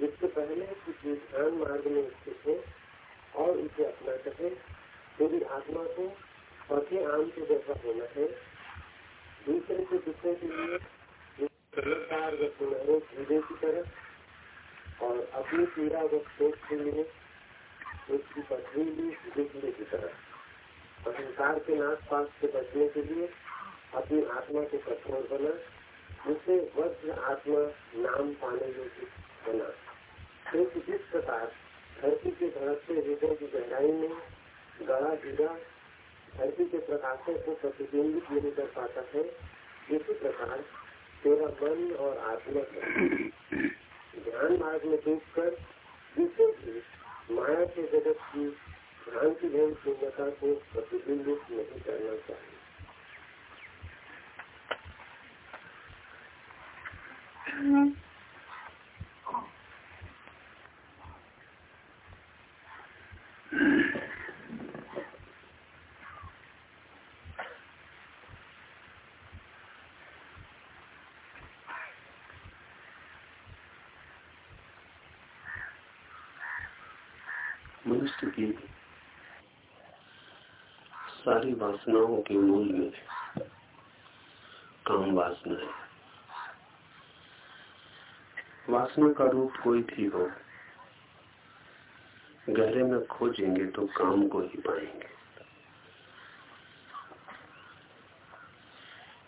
जिससे पहले कि ध्यान मार्ग में स्थित है और इसे अपना सके यदि आत्मा को पौधे आम के जैसा होना है दूसरे को दुखने के लिए धीरे की तरह और अपनी पीड़ा व सोच के लिए उसकी पथरीली बिजली की तरह अहंकार के नाश पास से बचने के लिए अपनी आत्मा को कठोर बना उसे वज्र आत्मा नाम पाने योग्य बना। क्योंकि जिस प्रकार धरती के धड़कते हृदय की गहराई में गड़ा गिरा, धरती के प्रकाशों को प्रतिबिंबित नहीं कर पाता है, इसी प्रकार तेरा मन और आत्मा ध्यान मार्ग में डूब कर जिसे भी माया के जगत की भ्रांति भ्रम शून्यता को प्रतिबिंबित नहीं करना चाहिए। मनुष्य की सारी वासनाओं के मूल में काम वासना है। वासना का रूप कोई भी हो, गहरे में खोजेंगे तो काम को ही पाएँगे।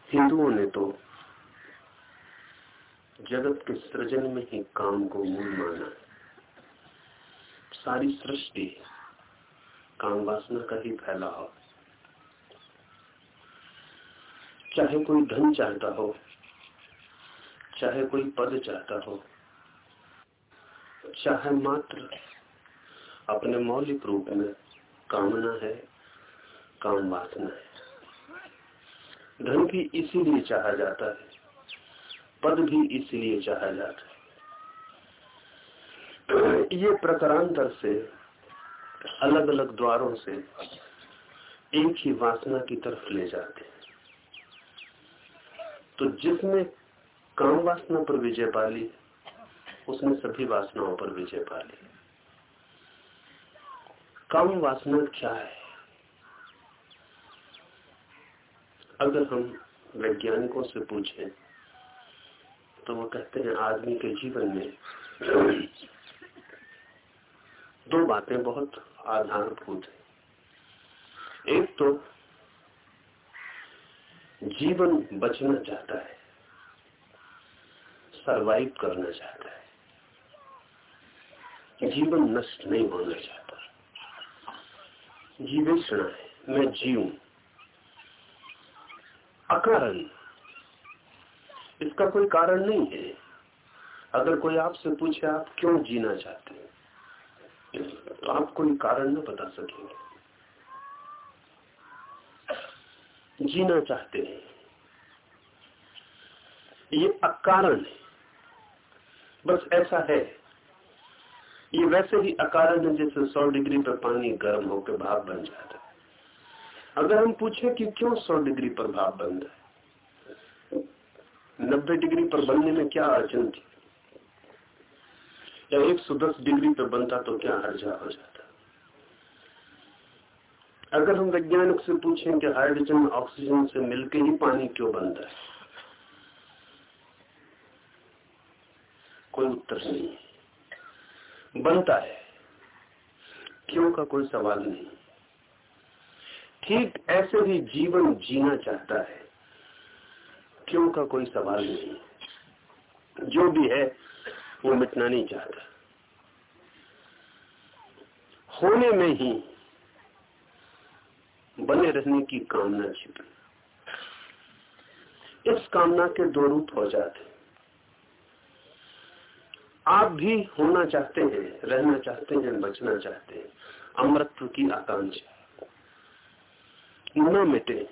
हिंदुओं ने तो जगत के सृजन में ही काम को मूल माना है। सारी सृष्टि काम वासना का ही फैलाव चाहे कोई धन चाहता हो चाहे कोई पद चाहता हो, चाहे मात्र अपने मौलिक रूप में कामना है, काम वासना है। धन भी इसीलिए चाहा जाता है, पद भी इसीलिए चाहा जाता है। ये प्रकारांतर से अलग अलग द्वारों से एक ही वासना की तरफ़ ले जाते हैं। तो जिसने काम वासना पर विजय पाली उसने सभी वासनाओं पर विजय पाली काम वासना क्या है? अगर हम वैज्ञानिकों से पूछें तो वो कहते हैं, आदमी के जीवन में दो बातें बहुत आधारभूत है। एक तो जीवन बचना चाहता है। सरवाइव करना चाहता है। जीवन नष्ट नहीं होना चाहता। जीवेषणा है, मैं जीव अकारण। इसका कोई कारण नहीं है। अगर कोई आपसे पूछे, आप क्यों जीना चाहते हैं? तो आप कोई कारण न बता सकेंगे। जीना चाहते हैं। ये अकारण है। बस ऐसा है। ये वैसे ही अकारण है जैसे 100 डिग्री पर पानी गर्म होकर भाप बन जाता है। अगर हम पूछे कि क्यों 100 डिग्री पर भाप बन रहा है? 90 डिग्री पर बनने में क्या अड़चन थी? या एक सौ दस डिग्री पर बनता तो क्या हर्जा हो जाता? अगर हम वैज्ञानिक से पूछें कि हाइड्रोजन ऑक्सीजन से मिलके ही पानी क्यों बनता है कोई उत्तर नहीं। बनता है। क्यों का कोई सवाल नहीं। ठीक ऐसे ही जीवन जीना चाहता है। क्यों का कोई सवाल नहीं। जो भी है, वो मिटना नहीं चाहता। होने में ही बने रहने की कामना छिपी। इस कामना के दो रूप हो जाते आप भी होना चाहते हैं, रहना चाहते हैं, बचना चाहते हैं। अमृत की आकांक्षा। न मिटे।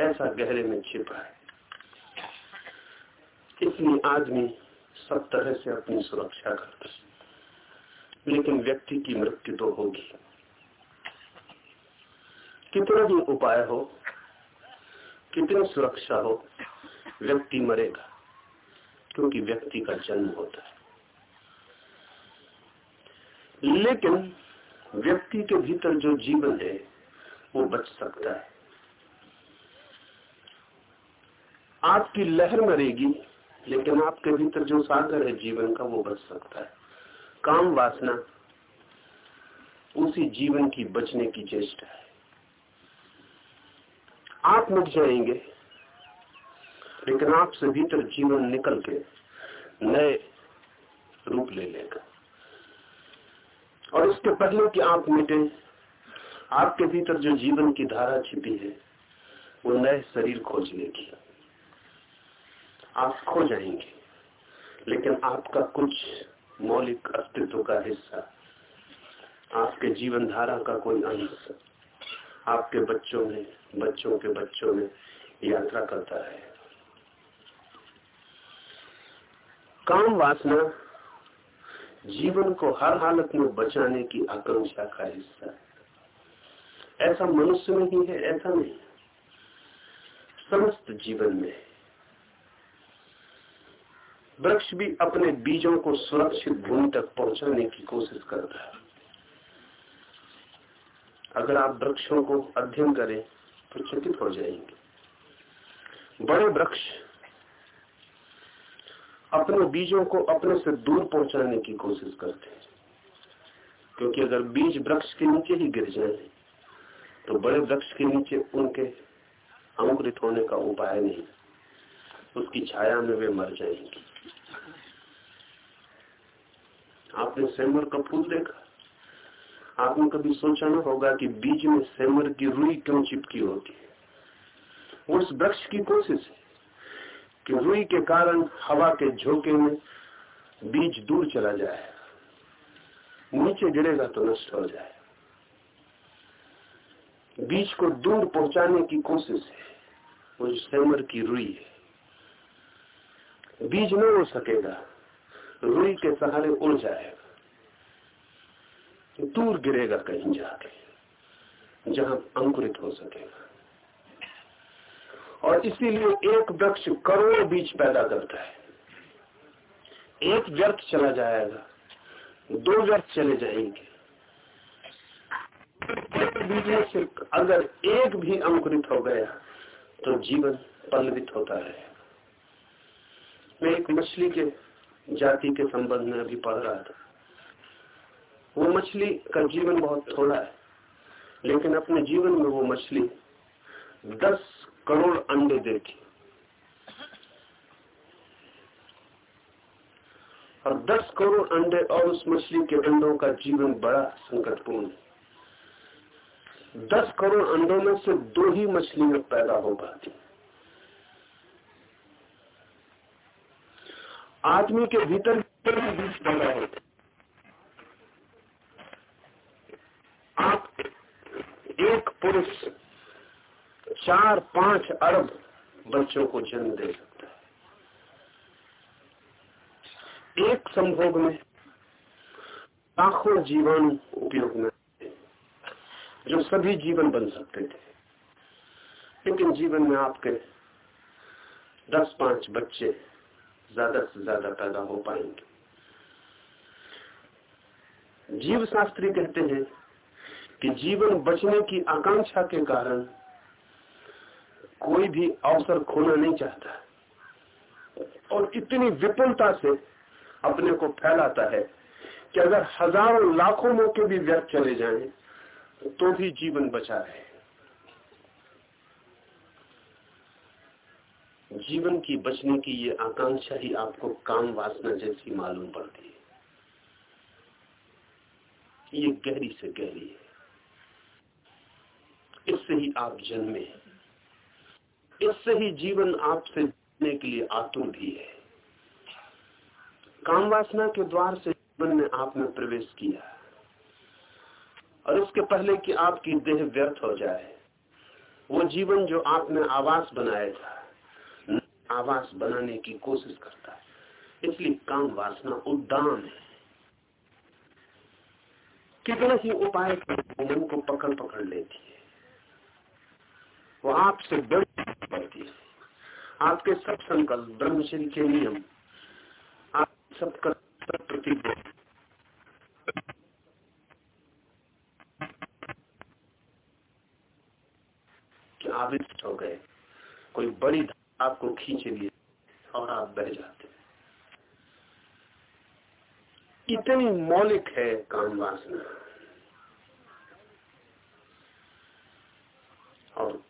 ऐसा गहरे में छिपा है। इसलिए आदमी सब तरह से अपनी सुरक्षा करते लेकिन व्यक्ति की मृत्यु तो होगी। कितना भी उपाय हो, कितनी सुरक्षा हो, व्यक्ति मरेगा। क्योंकि व्यक्ति का जन्म होता है। लेकिन व्यक्ति के भीतर जो जीवन है, वो बच सकता है। आपकी लहर मरेगी, लेकिन आपके भीतर जो सागर है जीवन का, वो बच सकता है। काम वासना, उसी जीवन की बचने की चेष्टा है। आप मिट जाएँगे लेकिन आपसे भीतर जीवन निकल के नए रूप ले लेगा। और इसके पहले कि आप मिटे, आपके भीतर जो जीवन की धारा छिपी है, वो नए शरीर खोज लेगी। आप खो जाएँगे, लेकिन आपका कुछ मौलिक अस्तित्व का हिस्सा, आपके जीवन धारा का कोई अंश, आपके बच्चों में, बच्चों के बच्चों में यात्रा करता है। काम वासना जीवन को हर हालत में बचाने की आकांक्षा का हिस्सा है। ऐसा मनुष्य में ही है, ऐसा नहीं। समस्त जीवन में वृक्ष भी अपने बीजों को सुरक्षित भूमि तक पहुँचाने की कोशिश करता है। अगर आप वृक्षों को अध्ययन करें तो चकित हो जाएँगे। बड़े वृक्ष अपने बीजों को अपने से दूर पहुँचाने की कोशिश करते हैं। क्योंकि अगर बीज वृक्ष के नीचे ही गिर जाए तो बड़े वृक्ष के नीचे उनके अंकुरित होने का उपाय नहीं। उसकी छाया में वे मर जाएँगे। आपने सेमर का फूल देखा? आपने कभी सोचा ना होगा कि बीज में सेमर की रुई क्यों चिपकी होती है? उस वृक्ष की कोशिश है। कि रुई के कारण हवा के झोंके में बीज दूर चला जाए, नीचे गिरेगा तो नष्ट हो जाए। बीज को दूर पहुँचाने की कोशिश है, वो सेमर की रुई है। बीज न हो सकेगा, रुई के सहारे उड़ जाएगा दूर गिरेगा कहीं जाके, जहाँ अंकुरित हो सकेगा। और इसीलिए एक वृक्ष करोड़ बीज पैदा करता है। एक व्यर्थ चला जाएगा, दो व्यर्थ चले जाएँगे। बीज में से अगर एक भी अंकुरित हो गया तो जीवन पल्लवित होता है। मैं एक मछली के जाति के संबंध में अभी पढ़ रहा था। वो मछली का जीवन बहुत थोड़ा है, लेकिन अपने जीवन में वो मछली दस करोड़ अंडे देती और दस करोड़ अंडे और उस मछली के अंडों का जीवन बड़ा संकटपूर्ण है। दस करोड़ अंडों में से दो ही मछलियाँ पैदा हो पाती आदमी के भीतर बीज पैदा होते आप एक पुरुष चार पाँच अरब बच्चों को जन्म दे सकता है। एक संभोग में, लाखों जीवाणु उपयोग में जो सभी जीवन बन सकते थे। लेकिन जीवन में आपके दस पाँच बच्चे ज़्यादा से ज़्यादा पैदा हो पाएँगे। जीव शास्त्री कहते हैं कि जीवन बचने की आकांक्षा के कारण कोई भी अवसर खोना नहीं चाहता। और इतनी विपुलता से अपने को फैलाता है कि अगर हज़ारों लाखों मौके भी व्यर्थ चले जाएँ तो भी जीवन बचा है। जीवन की बचने की ये आकांक्षा ही आपको काम वासना जैसी मालूम पड़ती है। ये गहरी से गहरी है। इससे ही आप जन्मे इससे ही जीवन आपसे जीने के लिए आतुर भी है। काम वासना के द्वार से जीवन में प्रवेश किया। और इसके पहले कि आपकी देह व्यर्थ हो जाए, वो जीवन जो आपने आवास बनाया था, आवास बनाने की कोशिश करता है। इसलिए काम वासना उद्दाम है। कितना ही उपाय मन को पकड़ पकड़ लेती है। वो आपसे बड़ी पड़ती है। आपके सब संकल्प, ब्रह्मचर्य के नियम, आप सब प्रतीक आविष्ट हो गए। कोई बड़ी आपको खींच लिए और आप बह जाते इतनी मौलिक है काम वासना। और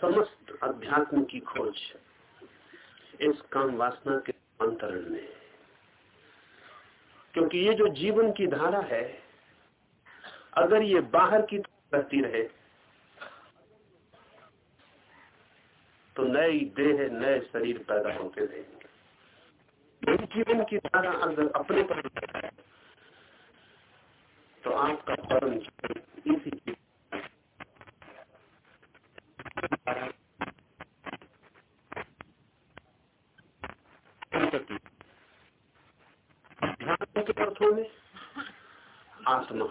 समस्त अध्यात्म की खोज इस काम वासना के अंतरण में। क्योंकि ये जो जीवन की धारा है, अगर ये बाहर की रहती रहे तो नई देह, नए शरीर पैदा होते रहेंगे। जीवन की धारा अगर अपने पर है तो आपका परम जीवन इसी ध्यान के आत्मा।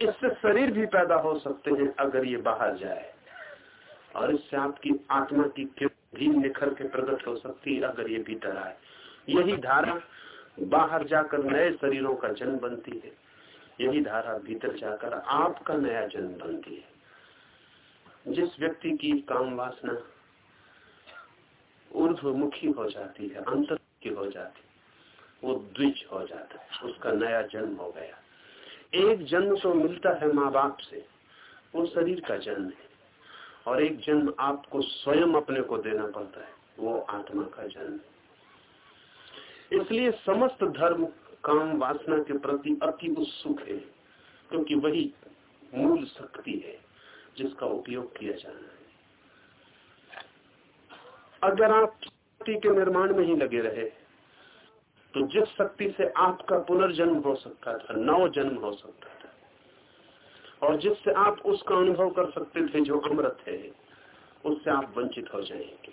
इससे शरीर भी पैदा हो सकते हैं अगर ये बाहर जाए। और इससे आपकी आत्मा की भी निखर के प्रकट हो सकती है अगर ये भीतर आए। यही धारा बाहर जाकर नए शरीरों का जन्म बनती है। यही धारा भीतर जाकर आपका नया जन्म बनती है। जिस व्यक्ति की काम वासना ऊर्धमुखी हो जाती है अंतर की हो जाती है। वो द्विज हो जाता है, उसका नया जन्म हो गया। एक जन्म तो मिलता है माँ बाप से, वो शरीर का जन्म है। और एक जन्म आपको स्वयं अपने को देना पड़ता है, वो आत्मा का जन्म इसलिए समस्त धर्म काम वासना के प्रति अति उत्सुक है, क्योंकि वही मूल शक्ति है जिसका उपयोग किया जाना है। अगर आप शक्ति के निर्माण में ही लगे रहे तो जिस शक्ति से आपका पुनर्जन्म हो सकता था नव जन्म हो सकता था, और जिससे आप उसका अनुभव कर सकते थे जो अमृत है, उससे आप वंचित हो जाएँगे।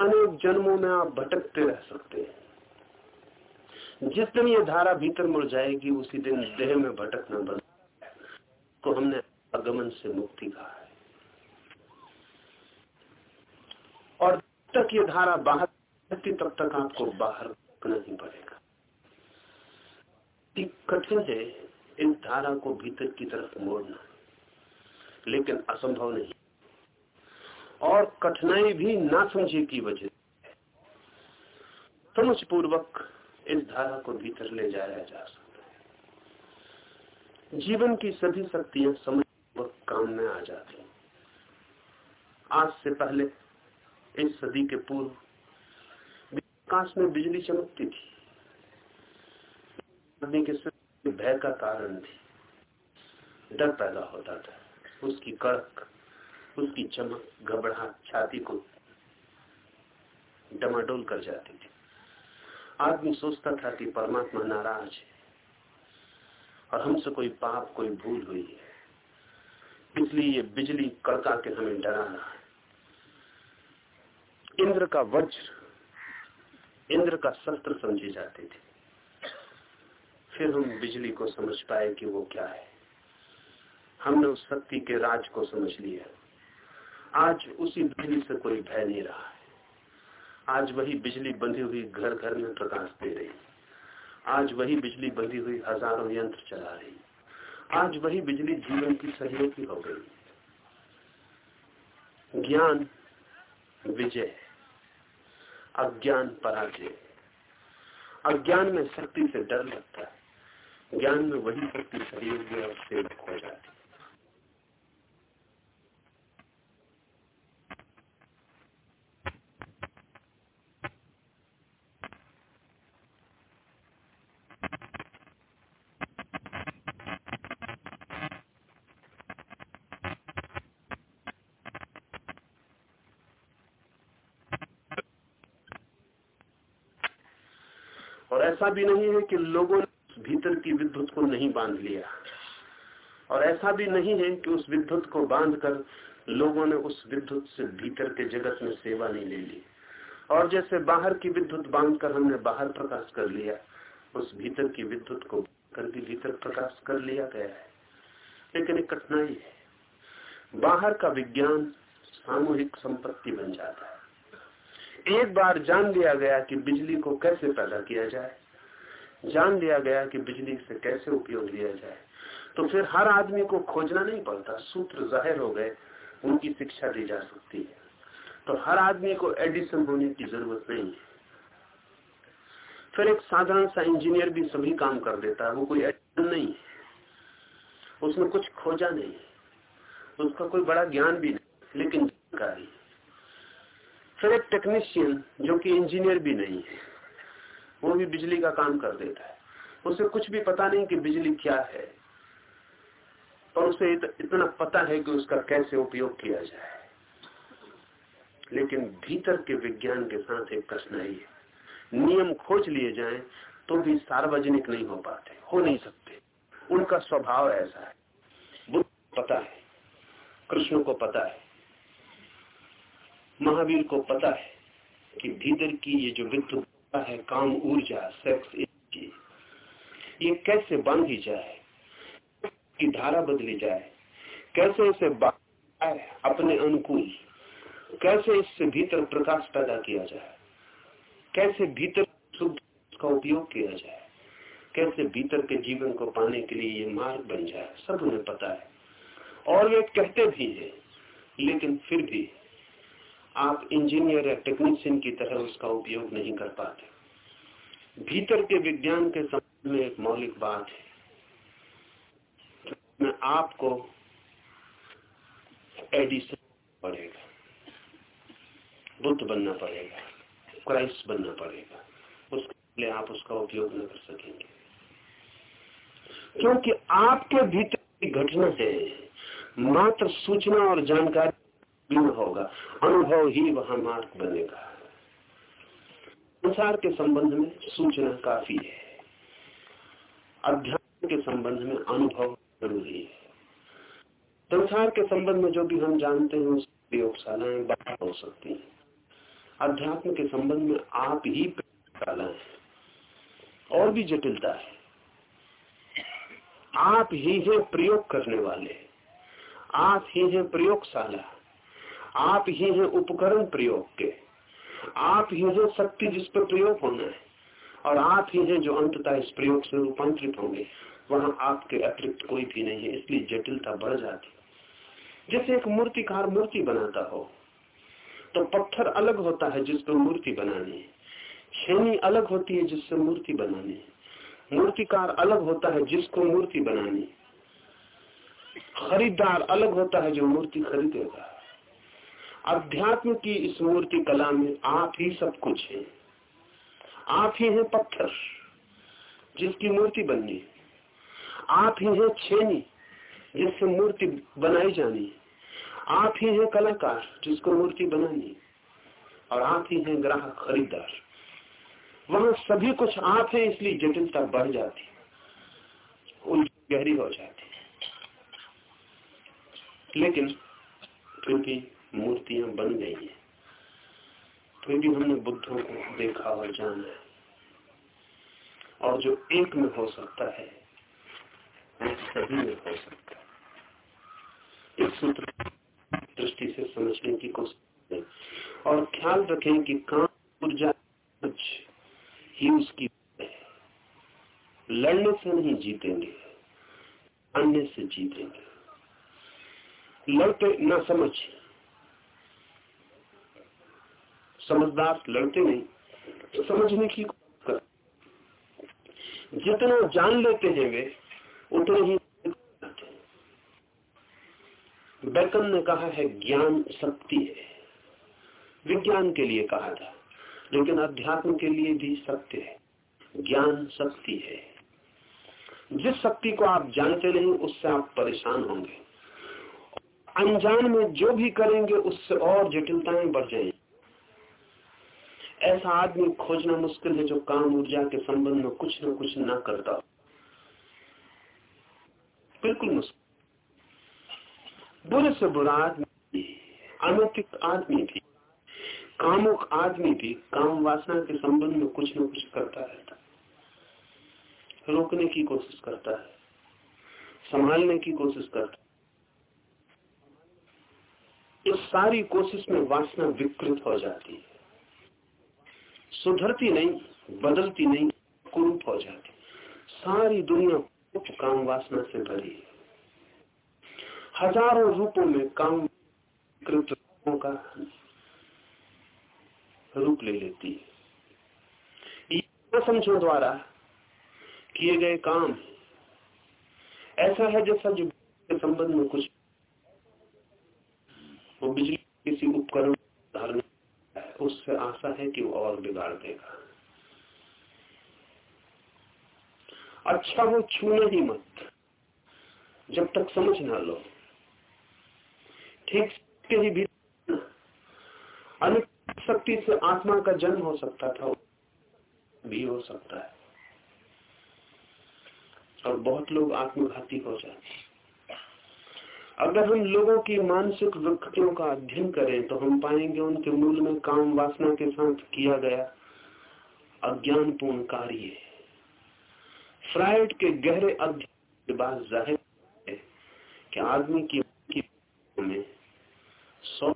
अनेक जन्मों में आप भटकते रह सकते हैं। जिस दिन ये धारा भीतर मुड़ जाएगी, उसी दिन देह में भटकना बंद। को हमने आगमन से मुक्ति कहा है और तक ये धारा बाहर तब तक आपको बाहर रखना ही पड़ेगा। कठिन है इस धारा को भीतर की तरफ़ मोड़ना। लेकिन असंभव नहीं। और कठिनाई भी ना समझे की वजह समझ पूर्वक इस धारा को भीतर ले जाया जा सकता है। जीवन की सभी शक्तियाँ समझ पूर्वक काम में आ जाती आज से पहले इस सदी के पूर्व आकाश में बिजली चमकती थी। आदमी के भय का कारण थी। डर पैदा होता था। उसकी कड़क, उसकी चमक, घबराहट छाती को डमाडोल कर जाती थी। आदमी सोचता था कि परमात्मा नाराज़ है और हमसे कोई पाप, कोई भूल हुई है। इसलिए ये बिजली कड़का के हमें डरा रहा है। इंद्र का वज्र इंद्र का शस्त्र समझी जाती थी। फिर हम बिजली को समझ पाए कि वो क्या है। हमने उस शक्ति के राज को समझ लिया। आज उसी बिजली से कोई भय नहीं रहा है। आज वही बिजली बंधी हुई घर घर में प्रकाश दे रही। आज वही बिजली बंधी हुई हज़ारों यंत्र चला रही। आज वही बिजली जीवन की सहयोगी हो गई। ज्ञान विजय अज्ञान पराजय अज्ञान में शक्ति से डर लगता है। ज्ञान में वही शक्ति सहयोगी और सेवक हो जाती ऐसा भी नहीं है कि लोगों ने भीतर की विद्युत को नहीं बाँध लिया। और ऐसा भी नहीं है कि उस विद्युत को बांधकर लोगों ने उस विद्युत से भीतर के जगत में सेवा नहीं ले ली। और जैसे बाहर की विद्युत बांधकर हमने बाहर प्रकाश कर लिया, उस भीतर की विद्युत को कर भी भीतर प्रकाश कर लिया गया है। लेकिन एक कठिनाई है। बाहर का विज्ञान सामूहिक संपत्ति बन जाता है। एक बार जान लिया गया कि बिजली को कैसे पैदा किया जाए जान लिया गया कि बिजली से कैसे उपयोग लिया जाए। तो फिर हर आदमी को खोजना नहीं पड़ता, सूत्र ज़ाहिर हो गए, उनकी शिक्षा दी जा सकती है। तो हर आदमी को एडिशन होने की ज़रूरत नहीं है। फिर एक साधारण सा इंजीनियर भी सभी काम कर देता है, वो कोई एडिशन नहीं है। उसने कुछ खोजा नहीं उसका कोई बड़ा ज्ञान भी नहीं लेकिन जानकारी फिर एक टेक्नीशियन, जो कि इंजीनियर भी नहीं है। वो भी बिजली का काम कर देता है। उसे कुछ भी पता नहीं कि बिजली क्या है। और उसे इत, इतना पता है कि उसका कैसे उपयोग किया जाए। लेकिन भीतर के विज्ञान के साथ एक प्रश्न कठिनाई है नियम खोज लिए जाएँ तो भी सार्वजनिक नहीं हो पाते हो नहीं सकते। उनका स्वभाव ऐसा है। बुद्ध पता है कृष्ण को पता है महावीर को पता है कि भीतर की ये जो विद्युत है, काम, ऊर्जा सेक्स ये कैसे बांधी जाए? की धारा बदली जाए? कैसे इसे अपने अनुकूल? कैसे इससे भीतर प्रकाश पैदा किया जाए? कैसे भीतर शुद्ध का उपयोग किया जाए? कैसे भीतर के जीवन को पाने के लिए ये मार्ग बन जाए? सब उन्हें पता है। और वे कहते भी हैं, लेकिन फिर भी आप इंजीनियर या टेक्नीशियन की तरह उसका उपयोग नहीं कर पाते। भीतर के विज्ञान के संबंध में एक मौलिक बात है। में आपको एडिशन पड़ेगा बुद्ध बनना पड़ेगा। क्राइस्ट बनना पड़ेगा। उसके लिए आप उसका उपयोग न कर सकेंगे। क्योंकि आपके भीतर की घटना है। मात्र सूचना और जानकारी भिन्न होगा। अनुभव ही वहाँ मार्ग बनेगा। संसार के संबंध में सूचना काफ़ी है। अध्यात्म के संबंध में अनुभव ज़रूरी है। संसार के संबंध में जो भी हम जानते हैं उस प्रयोगशालाएँ बाहर हो सकती हैं। अध्यात्म के संबंध में आप ही प्रयोगशाला है। और भी जटिलता है। आप ही हैं प्रयोग करने वाले। आप ही हैं प्रयोगशाला। आप ही हैं उपकरण प्रयोग के। आप ही हैं शक्ति जिस पर प्रयोग होना है। और आप ही हैं जो अंततः इस प्रयोग से रूपांतरित होंगे। वहाँ आपके अतिरिक्त कोई भी नहीं है, इसलिए जटिलता बढ़ जाती। जैसे एक मूर्तिकार मूर्ति बनाता हो तो पत्थर अलग होता है जिस पर मूर्ति बनानी छेनी अलग होती है जिससे मूर्ति बनानी मूर्तिकार अलग होता है जिसको मूर्ति बनानी खरीदार अलग होता है जो मूर्ति खरीदेगा। अध्यात्म की इस मूर्ति कला में आप ही सब कुछ है। आप ही हैं पत्थर, जिसकी मूर्ति बननी। आप ही हैं छेनी, जिससे मूर्ति बनाई जानी। आप ही हैं कलाकार, जिसको मूर्ति बनानी। और आप ही हैं ग्राहक खरीदार। वहाँ सभी कुछ आप है, इसलिए जटिलता बढ़ जाती। उल्टी गहरी हो जाती। लेकिन, क्योंकि मूर्तियाँ बन गई हैं। फिर भी हमने बुद्धों को देखा और जाना। है और जो एक में हो सकता है, वो सभी में हो सकता है। इस सूत्र दृष्टि से समझने की कोशिश और ख्याल रखें कि काम ऊर्जा ही उसकी लड़ने से नहीं जीतेंगे अन्य से जीतेंगे। लड़ते ना समझ। समझदार लड़ते नहीं तो समझने की कर। जितना जान लेते हैं वे उतने ही बैकन ने कहा है, ज्ञान शक्ति है। विज्ञान के लिए कहा था, लेकिन अध्यात्म के लिए भी सत्य है। ज्ञान शक्ति है। जिस शक्ति को आप जानते नहीं, उससे आप परेशान होंगे। अनजान में जो भी करेंगे, उससे और जटिलताएँ बढ़ जाएँगी। ऐसा आदमी खोजना मुश्किल है जो काम, ऊर्जा के संबंध में कुछ न कुछ ना करता। बिल्कुल मुश्किल। बुरे से बुरा आदमी अनैतिक आदमी भी, कामुक आदमी भी काम वासना के संबंध में कुछ न कुछ करता रहता रोकने की कोशिश करता है। संभालने की कोशिश करता है। इस सारी कोशिश में वासना विकृत हो जाती है। सुधरती नहीं, बदलती नहीं, कुरूप हो जाती। सारी दुनिया काम वासना से भरी है। हज़ारों रूपों में काम का रूप ले लेती है। समझो द्वारा किए गए काम। ऐसा है जैसा जो संबंध में कुछ वो बिजली किसी उपकरण उससे आशा है कि वो और बिगाड़ देगा। अच्छा वो छूना ही मत। जब तक समझ ना लो। ठीक के ही भी शक्ति से आत्मा का जन्म हो सकता था, भी हो सकता है। और बहुत लोग आत्मघाती हो जाते अगर हम लोगों की मानसिक विकृतियों का अध्ययन करें तो हम पाएँगे उनके मूल में काम वासना के साथ किया गया अज्ञानपूर्ण कार्य फ्राइड के गहरे अध्ययन के बाद ज़ाहिर है कि आदमी की में सौ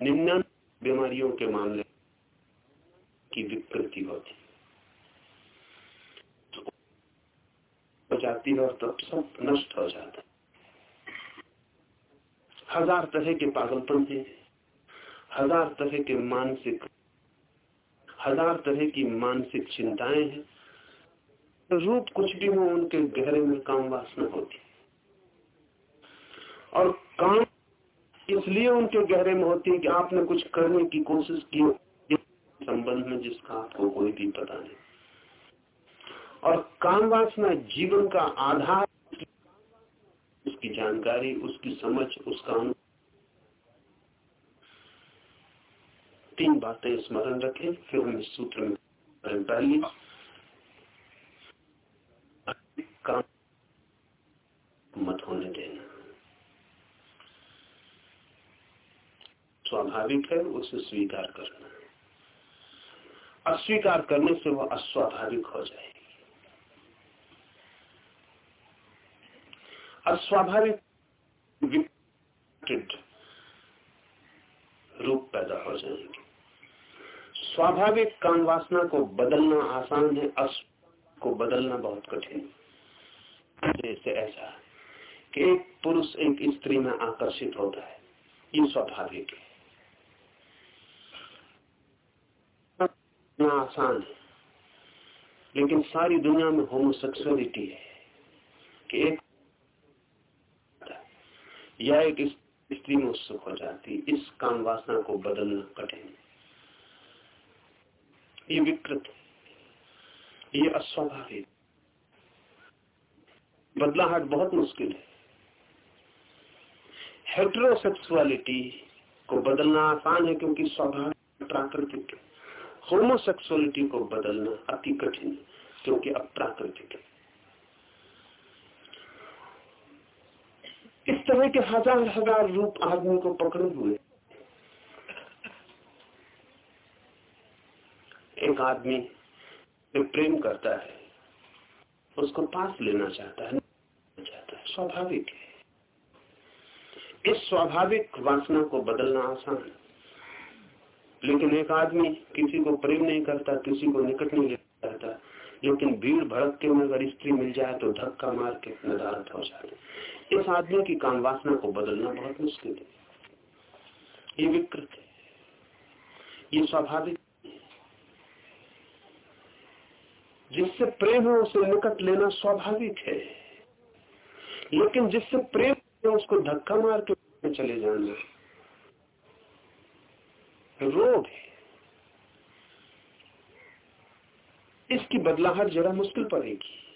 निन्यानवे बीमारियों के मामले की विकृति होती हो। जाती है और तब सब नष्ट हो जाता हज़ार तरह के पागलपन है हज़ार तरह के मानसिक, हज़ार तरह की मानसिक चिंताएँ हैं रूप कुछ भी हो, उनके गहरे में काम वासना होती और काम इसलिए उनके गहरे में होती है कि आपने कुछ करने की कोशिश की संबंध में जिसका आपको कोई भी पता नहीं। और काम वासना जीवन का आधार उसकी जानकारी, उसकी समझ, उसका तीन बातें स्मरण रखें, फिर हम इस सूत्र में पहली काम मत होने देना। स्वाभाविक है, उसे स्वीकार करना। अस्वीकार करने से वह अस्वाभाविक हो अस्वाभाविक रूप पैदा हो जाएँगे। स्वाभाविक काम वासना को बदलना आसान है अश्व को बदलना बहुत कठिन जैसे ऐसा कि एक पुरुष एक स्त्री में आकर्षित होता है, ये स्वाभाविक है। आसान है, लेकिन सारी दुनिया में होमोसेक्सुअलिटी है कि एक या एक स्त्री में उत्सुक हो जाती, इस काम वासना को बदलना कठिन। ये विकृत, ये अस्वाभाविक। बदलाहट बहुत मुश्किल है। हेट्रोसेक्सुअलिटी को बदलना आसान है क्योंकि स्वाभाविक प्राकृतिक। होमोसेक्सुअलिटी को बदलना अति कठिन, क्योंकि अप्राकृतिक है। इस तरह के हज़ार हज़ार रूप आदमी को पकड़े हुए। एक आदमी प्रेम करता है, उसको पास लेना चाहता है चाहता है। स्वाभाविक है। इस स्वाभाविक वासना को बदलना आसान है। लेकिन एक आदमी किसी को प्रेम नहीं करता, किसी को निकट नहीं लेता लेकिन भीड़ भड़क के में अगर स्त्री मिल जाए तो धक्का मार के नदारत हो जाते इस आदमी की काम वासना को बदलना बहुत मुश्किल है। ये विकृत है। ये स्वाभाविक जिससे प्रेम है, उसे निकट लेना स्वाभाविक है। लेकिन जिससे प्रेम है, उसको धक्का मार के चले जाना रोग है। इसकी बदलाहट जरा मुश्किल पड़ेगी।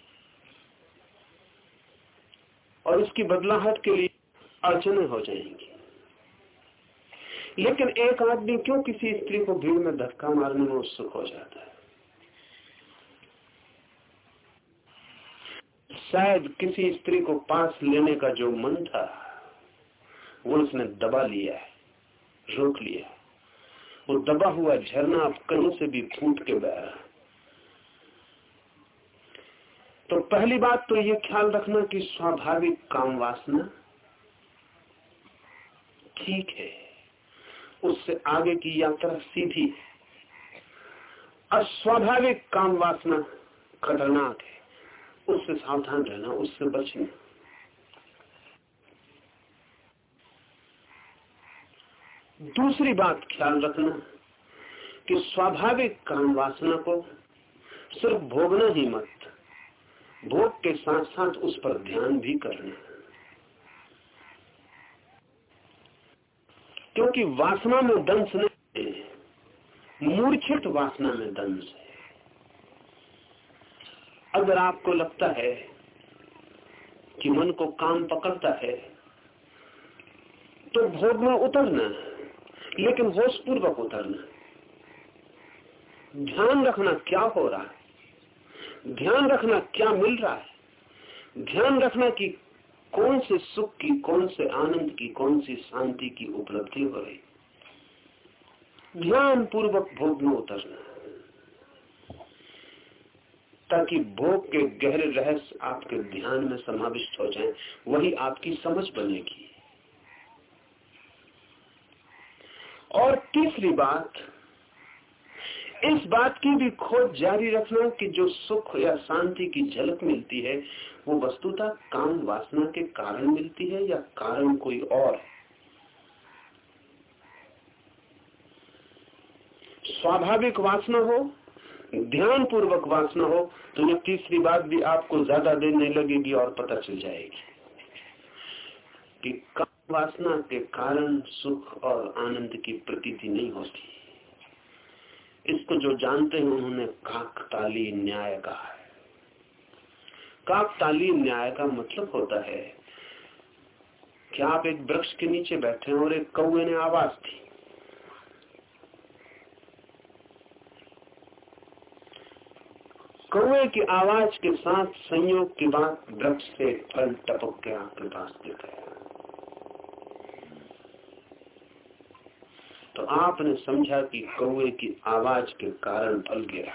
इसकी बदलाहट के लिए अड़चने हो जाएँगी। लेकिन एक आदमी क्यों किसी स्त्री को भीड़ में धक्का मारने में उत्सुक हो जाता है? शायद किसी स्त्री को पास लेने का जो मन था, वो उसने दबा लिया है, रोक लिया वो दबा हुआ झरना अब कहीं से भी फूट के बह रहा तो पहली बात तो ये ख्याल रखना कि स्वाभाविक काम वासना ठीक है। उससे आगे की यात्रा सीधी है। अस्वाभाविक काम वासना खतरनाक है। उससे सावधान रहना, उससे बचना। दूसरी बात ख्याल रखना कि स्वाभाविक काम वासना को सिर्फ़ भोगना ही मत। भोग के साथ साथ उस पर ध्यान भी करना क्योंकि वासना में दंश नहीं है, मूर्छित वासना में दंश है। अगर आपको लगता है कि मन को काम पकड़ता है तो भोग में उतरना लेकिन होश पूर्वक उतरना ध्यान रखना क्या हो रहा है। ध्यान रखना क्या मिल रहा है? ध्यान रखना कि कौन से सुख की कौन से आनंद की कौन सी शांति की उपलब्धि हो रही ध्यान पूर्वक भोग में उतरना ताकि भोग के गहरे रहस्य आपके ध्यान में समाविष्ट हो जाएँ, वही आपकी समझ बनेगी। और तीसरी बात इस बात की भी खोज जारी रखना कि जो सुख या शांति की झलक मिलती है, वो वस्तुतः काम वासना के कारण मिलती है या कारण कोई और? स्वाभाविक वासना हो ध्यान पूर्वक वासना हो तो ये तीसरी बात भी आपको ज़्यादा देर नहीं लगेगी और पता चल जाएगी कि काम वासना के कारण सुख और आनंद की प्रतीति नहीं होती। इसको जो जानते हैं उन्होंने काकताली न्याय कहा है। काकताली न्याय का मतलब होता है कि आप एक वृक्ष के नीचे बैठे हैं और एक कौए ने आवाज़ दी। कौए की आवाज़ के साथ संयोग की बात वृक्ष से फल टपक के आपके पास है। तो आपने समझा कि कौए की आवाज़ के कारण फल गिरा।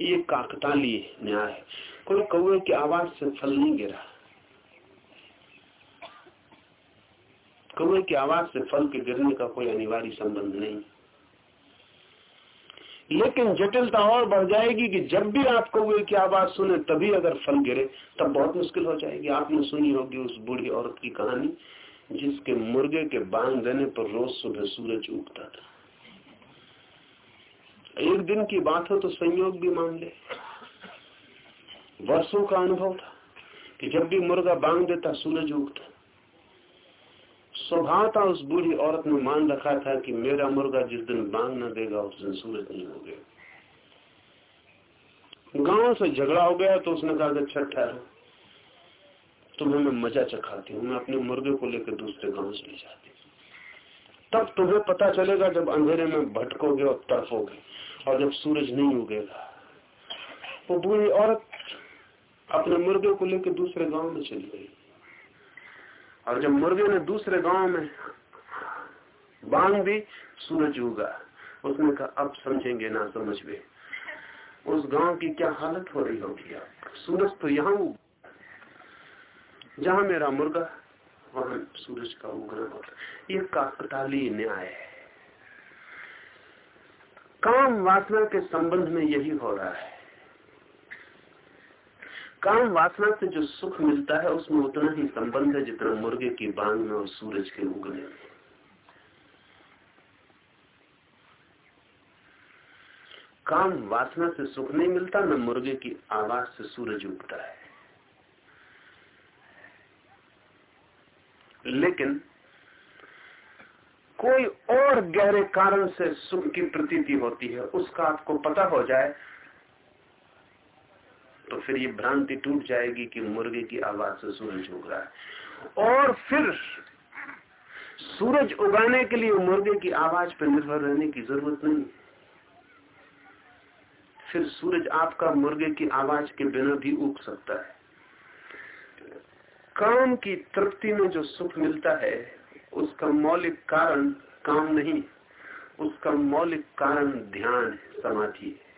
ये काकताली न्याय है। कोई कौए की आवाज़ से फल नहीं गिरा। कौए की आवाज़ से फल के गिरने का कोई अनिवार्य संबंध नहीं। लेकिन जटिलता और बढ़ जाएगी कि जब भी आप कौए की आवाज़ सुने, तभी अगर फल गिरे, तब बहुत मुश्किल हो जाएगी। आपने सुनी होगी उस बूढ़ी औरत की कहानी जिसके मुर्गे के बाँध देने पर रोज सुबह सूरज उगता था। एक दिन की बात हो तो संयोग भी मान ले। वर्षों का अनुभव था कि जब भी मुर्गा बांग देता, सूरज उगता। स्वभाव था, उस बूढ़ी औरत ने मान रखा था कि मेरा मुर्गा जिस दिन बांग न देगा, उस दिन सूरज नहीं हो गया गाँव से झगड़ा हो गया तो उसने कहा अच्छा ठहरो। तुम्हें मैं मज़ा चखाती हूँ, मैं अपने मुर्गे को लेकर दूसरे गाँव चली जाती तब तुम्हें पता चलेगा जब अंधेरे में भटकोगे और तड़फोगे, और जब सूरज नहीं उगेगा वो बूढ़ी औरत अपने मुर्गे को लेकर दूसरे गाँव में चली गई। और जब मुर्गे ने दूसरे गाँव में बाँध दी, सूरज उगा। उसने कहा, अब समझेंगे ना समझ उस गाँव की क्या हालत हो रही होगी आप? सूरज तो यहाँ जहाँ मेरा मुर्गा वहाँ सूरज का उगना होता है। यह काकताली न्याय है। काम वासना के संबंध में यही हो रहा है। काम वासना से जो सुख मिलता है, उसमें उतना ही संबंध है जितना मुर्गे की बांग में और सूरज के उगने में। काम वासना से सुख नहीं मिलता, न मुर्गे की आवाज़ से सूरज उगता है। लेकिन कोई और गहरे कारण से सुख की प्रतीति होती है, उसका आपको पता हो जाए तो फिर ये भ्रांति टूट जाएगी कि मुर्गे की आवाज़ से सूरज उग रहा है। और फिर सूरज उगाने के लिए मुर्गे की आवाज़ पर निर्भर रहने की ज़रूरत नहीं। फिर सूरज आपका मुर्गे की आवाज़ के बिना भी उग सकता है। काम की तृप्ति में जो सुख मिलता है, उसका मौलिक कारण काम नहीं, उसका मौलिक कारण ध्यान, समाधि है।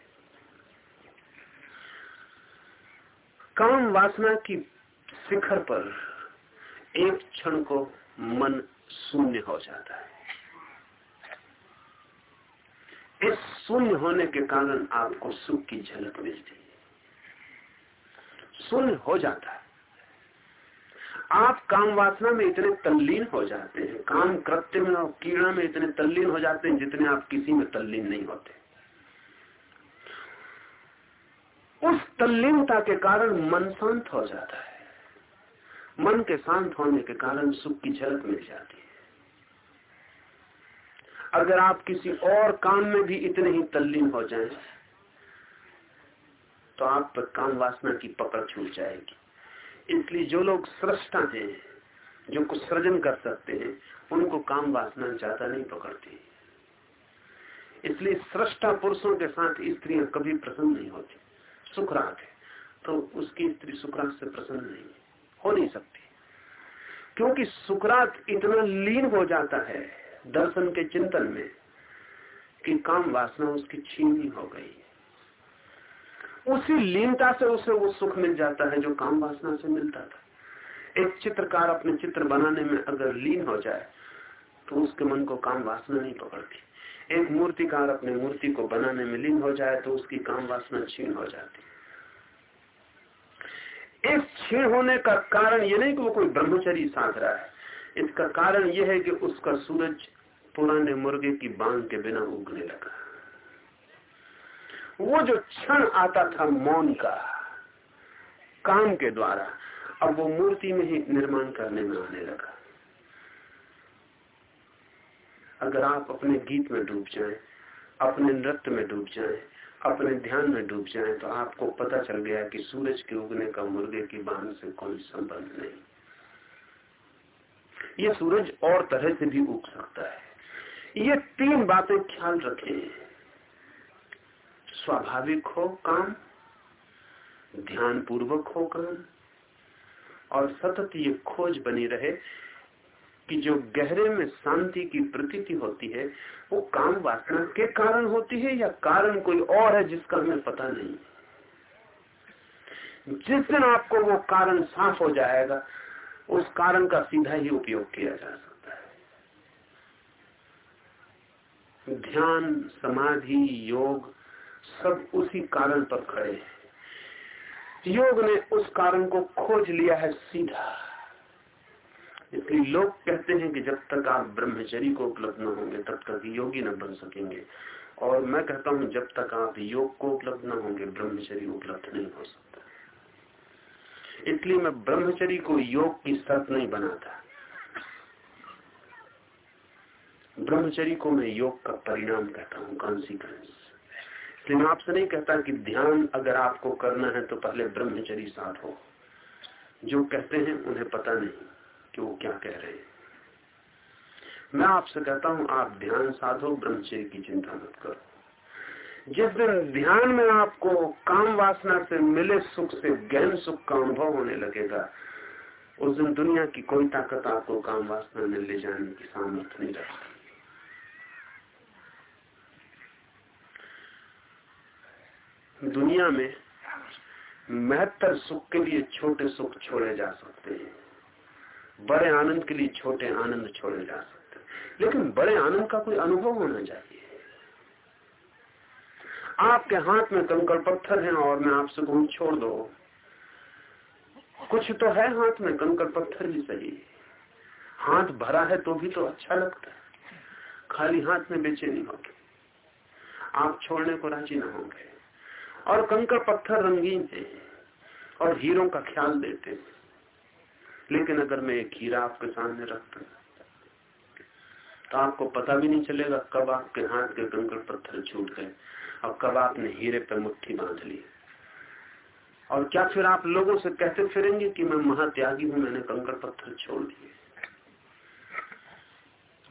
काम वासना की शिखर पर एक क्षण को मन शून्य हो जाता है। इस शून्य होने के कारण आपको सुख की झलक मिलती है। शून्य हो जाता है। आप काम वासना में इतने तल्लीन हो जाते हैं काम कृत्य में और कीड़ा में इतने तल्लीन हो जाते हैं जितने आप किसी में तल्लीन नहीं होते। उस तल्लीनता के कारण मन शांत हो जाता है। मन के शांत होने के कारण सुख की झलक मिल जाती है। अगर आप किसी और काम में भी इतने ही तल्लीन हो जाएँ, तो आप पर काम वासना की पकड़ छूट जाएगी। इसलिए जो लोग सृष्टा हैं जो कुछ सृजन कर सकते हैं, उनको काम वासना ज़्यादा नहीं पकड़ती। इसलिए सृष्टा पुरुषों के साथ स्त्रियाँ कभी प्रसन्न नहीं होती सुखरात है। तो उसकी स्त्री सुखरात से प्रसन्न नहीं, हो नहीं सकती। क्योंकि सुखराग इतना लीन हो जाता है दर्शन के चिंतन में कि काम वासना उसकी छीनी हो गई। उसी लीनता से उसे वो सुख मिल जाता है जो काम वासना से मिलता था। एक चित्रकार अपने चित्र बनाने में अगर लीन हो जाए तो उसके मन को काम वासना नहीं पकड़ती। एक मूर्तिकार अपने मूर्ति को बनाने में लीन हो जाए तो उसकी काम वासना छीन हो जाती। इस छीन होने का कारण ये नहीं कि वो कोई ब्रह्मचरी साध रहा है। इसका कारण यह है कि उसका सूरज पुराने मुर्गे की बांग के बिना उगने लगा वो जो क्षण आता था मौन का काम के द्वारा अब वो मूर्ति में ही निर्माण करने में आने लगा। अगर आप अपने गीत में डूब जाएँ, अपने नृत्य में डूब जाएँ, अपने ध्यान में डूब जाएँ, तो आपको पता चल गया कि सूरज के उगने का मुर्गे की बाँध से कोई संबंध नहीं। ये सूरज और तरह से भी उग सकता है। ये तीन बातें ख्याल रखें। स्वाभाविक हो काम ध्यान पूर्वक हो काम, और सतत ये खोज बनी रहे कि जो गहरे में शांति की प्रतीति होती है, वो काम वासना के कारण होती है या कारण कोई और है जिसका हमें पता नहीं? जिस दिन आपको वो कारण साफ़ हो जाएगा, उस कारण का सीधा ही उपयोग किया जा सकता है। ध्यान, समाधि, योग सब उसी कारण पर खड़े हैं। योग ने उस कारण को खोज लिया है सीधा। इसलिए लोग कहते हैं कि जब तक आप ब्रह्मचरी को उपलब्ध न होंगे, तब तक योगी न बन सकेंगे। और मैं कहता हूँ, जब तक आप योग को उपलब्ध न होंगे ब्रह्मचरी उपलब्ध नहीं हो सकता। इसलिए मैं ब्रह्मचरी को योग की शर्त नहीं बनाता। ब्रह्मचरी को मैं योग का परिणाम कहता हूँ कॉन्सिक्वेंस इसलिए मैं आपसे नहीं कहता कि ध्यान अगर आपको करना है तो पहले ब्रह्मचरी साथ हो जो कहते हैं, उन्हें पता नहीं कि वो क्या कह रहे हैं। मैं आपसे कहता हूँ, आप ध्यान साधो, ब्रह्मचर्य की चिंता मत करो। जिस दिन ध्यान में आपको काम वासना से मिले सुख से, गहन सुख का अनुभव होने लगेगा, उस दिन दुनिया की कोई ताकत आपको काम वासना में ले जाने की सामर्थ्य नहीं रखती। दुनिया में महत्तर सुख के लिए छोटे सुख छोड़े जा सकते हैं। बड़े आनंद के लिए छोटे आनंद छोड़े जा सकते हैं। लेकिन बड़े आनंद का कोई अनुभव होना चाहिए। आपके हाथ में कंकड़ पत्थर है और मैं आपसे कहूँ, छोड़ दो। कुछ तो है हाथ में, कंकड़ पत्थर भी सही। हाथ भरा है तो भी तो अच्छा लगता है। खाली हाथ में बेचैनी होगी। आप छोड़ने को राज़ी ना होंगे। और कंकड़ पत्थर रंगीन है और हीरों का ख्याल देते हैं। लेकिन अगर मैं एक हीरा आपके सामने रखता तो आपको पता भी नहीं चलेगा कब आपके हाथ के कंकड़ पत्थर छूट गए और कब आपने हीरे पर मुट्ठी बाँध ली। और क्या फिर आप लोगों से कहते फिरेंगे कि मैं महात्यागी हूँ, मैंने कंकड़ पत्थर छोड़ दिए?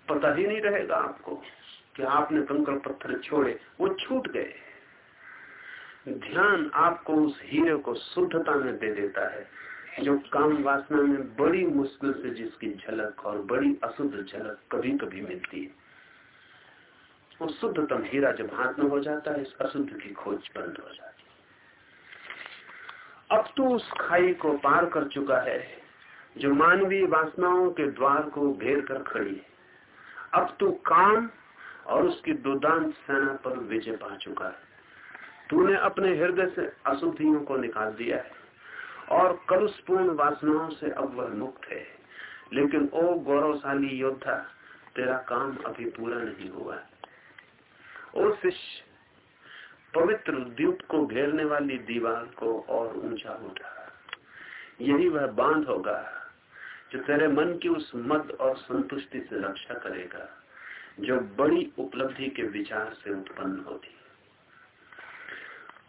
पता ही नहीं रहेगा आपको कि आपने कंकड़ पत्थर छोड़े, वो छूट गए। ध्यान आपको उस हीरे को शुद्धता में दे देता है, जो काम वासना में बड़ी मुश्किल से जिसकी झलक और बड़ी अशुद्ध झलक कभी कभी मिलती है। वो शुद्धतम हीरा जब हाथ में हो जाता है, इस अशुद्ध की खोज बंद हो जाती है। अब तो उस खाई को पार कर चुका है, जो मानवीय वासनाओं के द्वार को घेर कर खड़ी है। अब तो काम और उसकी दुदांत सेना पर विजय पा चुका है। तूने अपने हृदय से अशुद्धियों को निकाल दिया है और कलुषपूर्ण वासनाओं से अब वह मुक्त है। लेकिन ओ गौरवशाली योद्धा, तेरा काम अभी पूरा नहीं हुआ ओ शिष्य, पवित्र द्वीप को घेरने वाली दीवार को और ऊँचा उठा। यही वह बाँध होगा जो तेरे मन की उस मद और संतुष्टि से रक्षा करेगा, जो बड़ी उपलब्धि के विचार से उत्पन्न होती।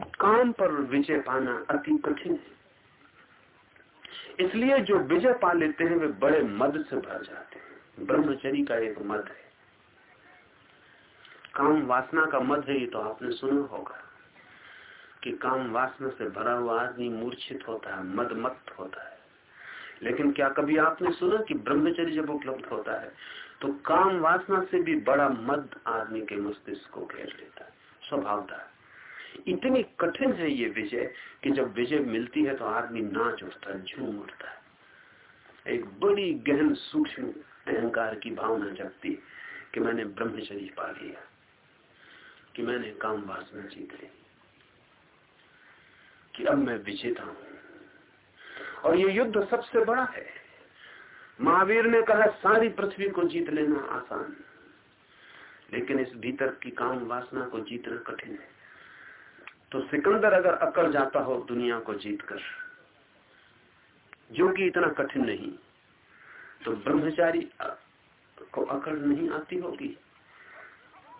काम पर विजय पाना अति कठिन है। इसलिए जो विजय पा लेते हैं, वे बड़े मद से भर जाते हैं। ब्रह्मचरी का एक मद है। काम वासना का मद है, ये तो आपने सुना होगा कि काम वासना से भरा हुआ आदमी मूर्छित होता है मद मत होता है। लेकिन क्या कभी आपने सुना कि ब्रह्मचर्य जब उपलब्ध होता है तो काम वासना से भी बड़ा मद आदमी के मस्तिष्क को घेर लेता है, स्वभावता। इतनी कठिन है ये विजय कि जब विजय मिलती है तो आदमी नाच उठता है, झूम उठता है। एक बड़ी गहन, सूक्ष्म अहंकार की भावना जगती कि मैंने ब्रह्मचर्य पा लिया, कि मैंने काम वासना जीत ली, कि अब मैं विजेता हूँ। और ये युद्ध सबसे बड़ा है। महावीर ने कहा, सारी पृथ्वी को जीत लेना आसान, लेकिन इस भीतर की काम वासना को जीतना कठिन है। तो सिकंदर अगर अकड़ जाता हो दुनिया को जीतकर, जो कि इतना कठिन नहीं तो ब्रह्मचारी को अकड़ नहीं आती होगी,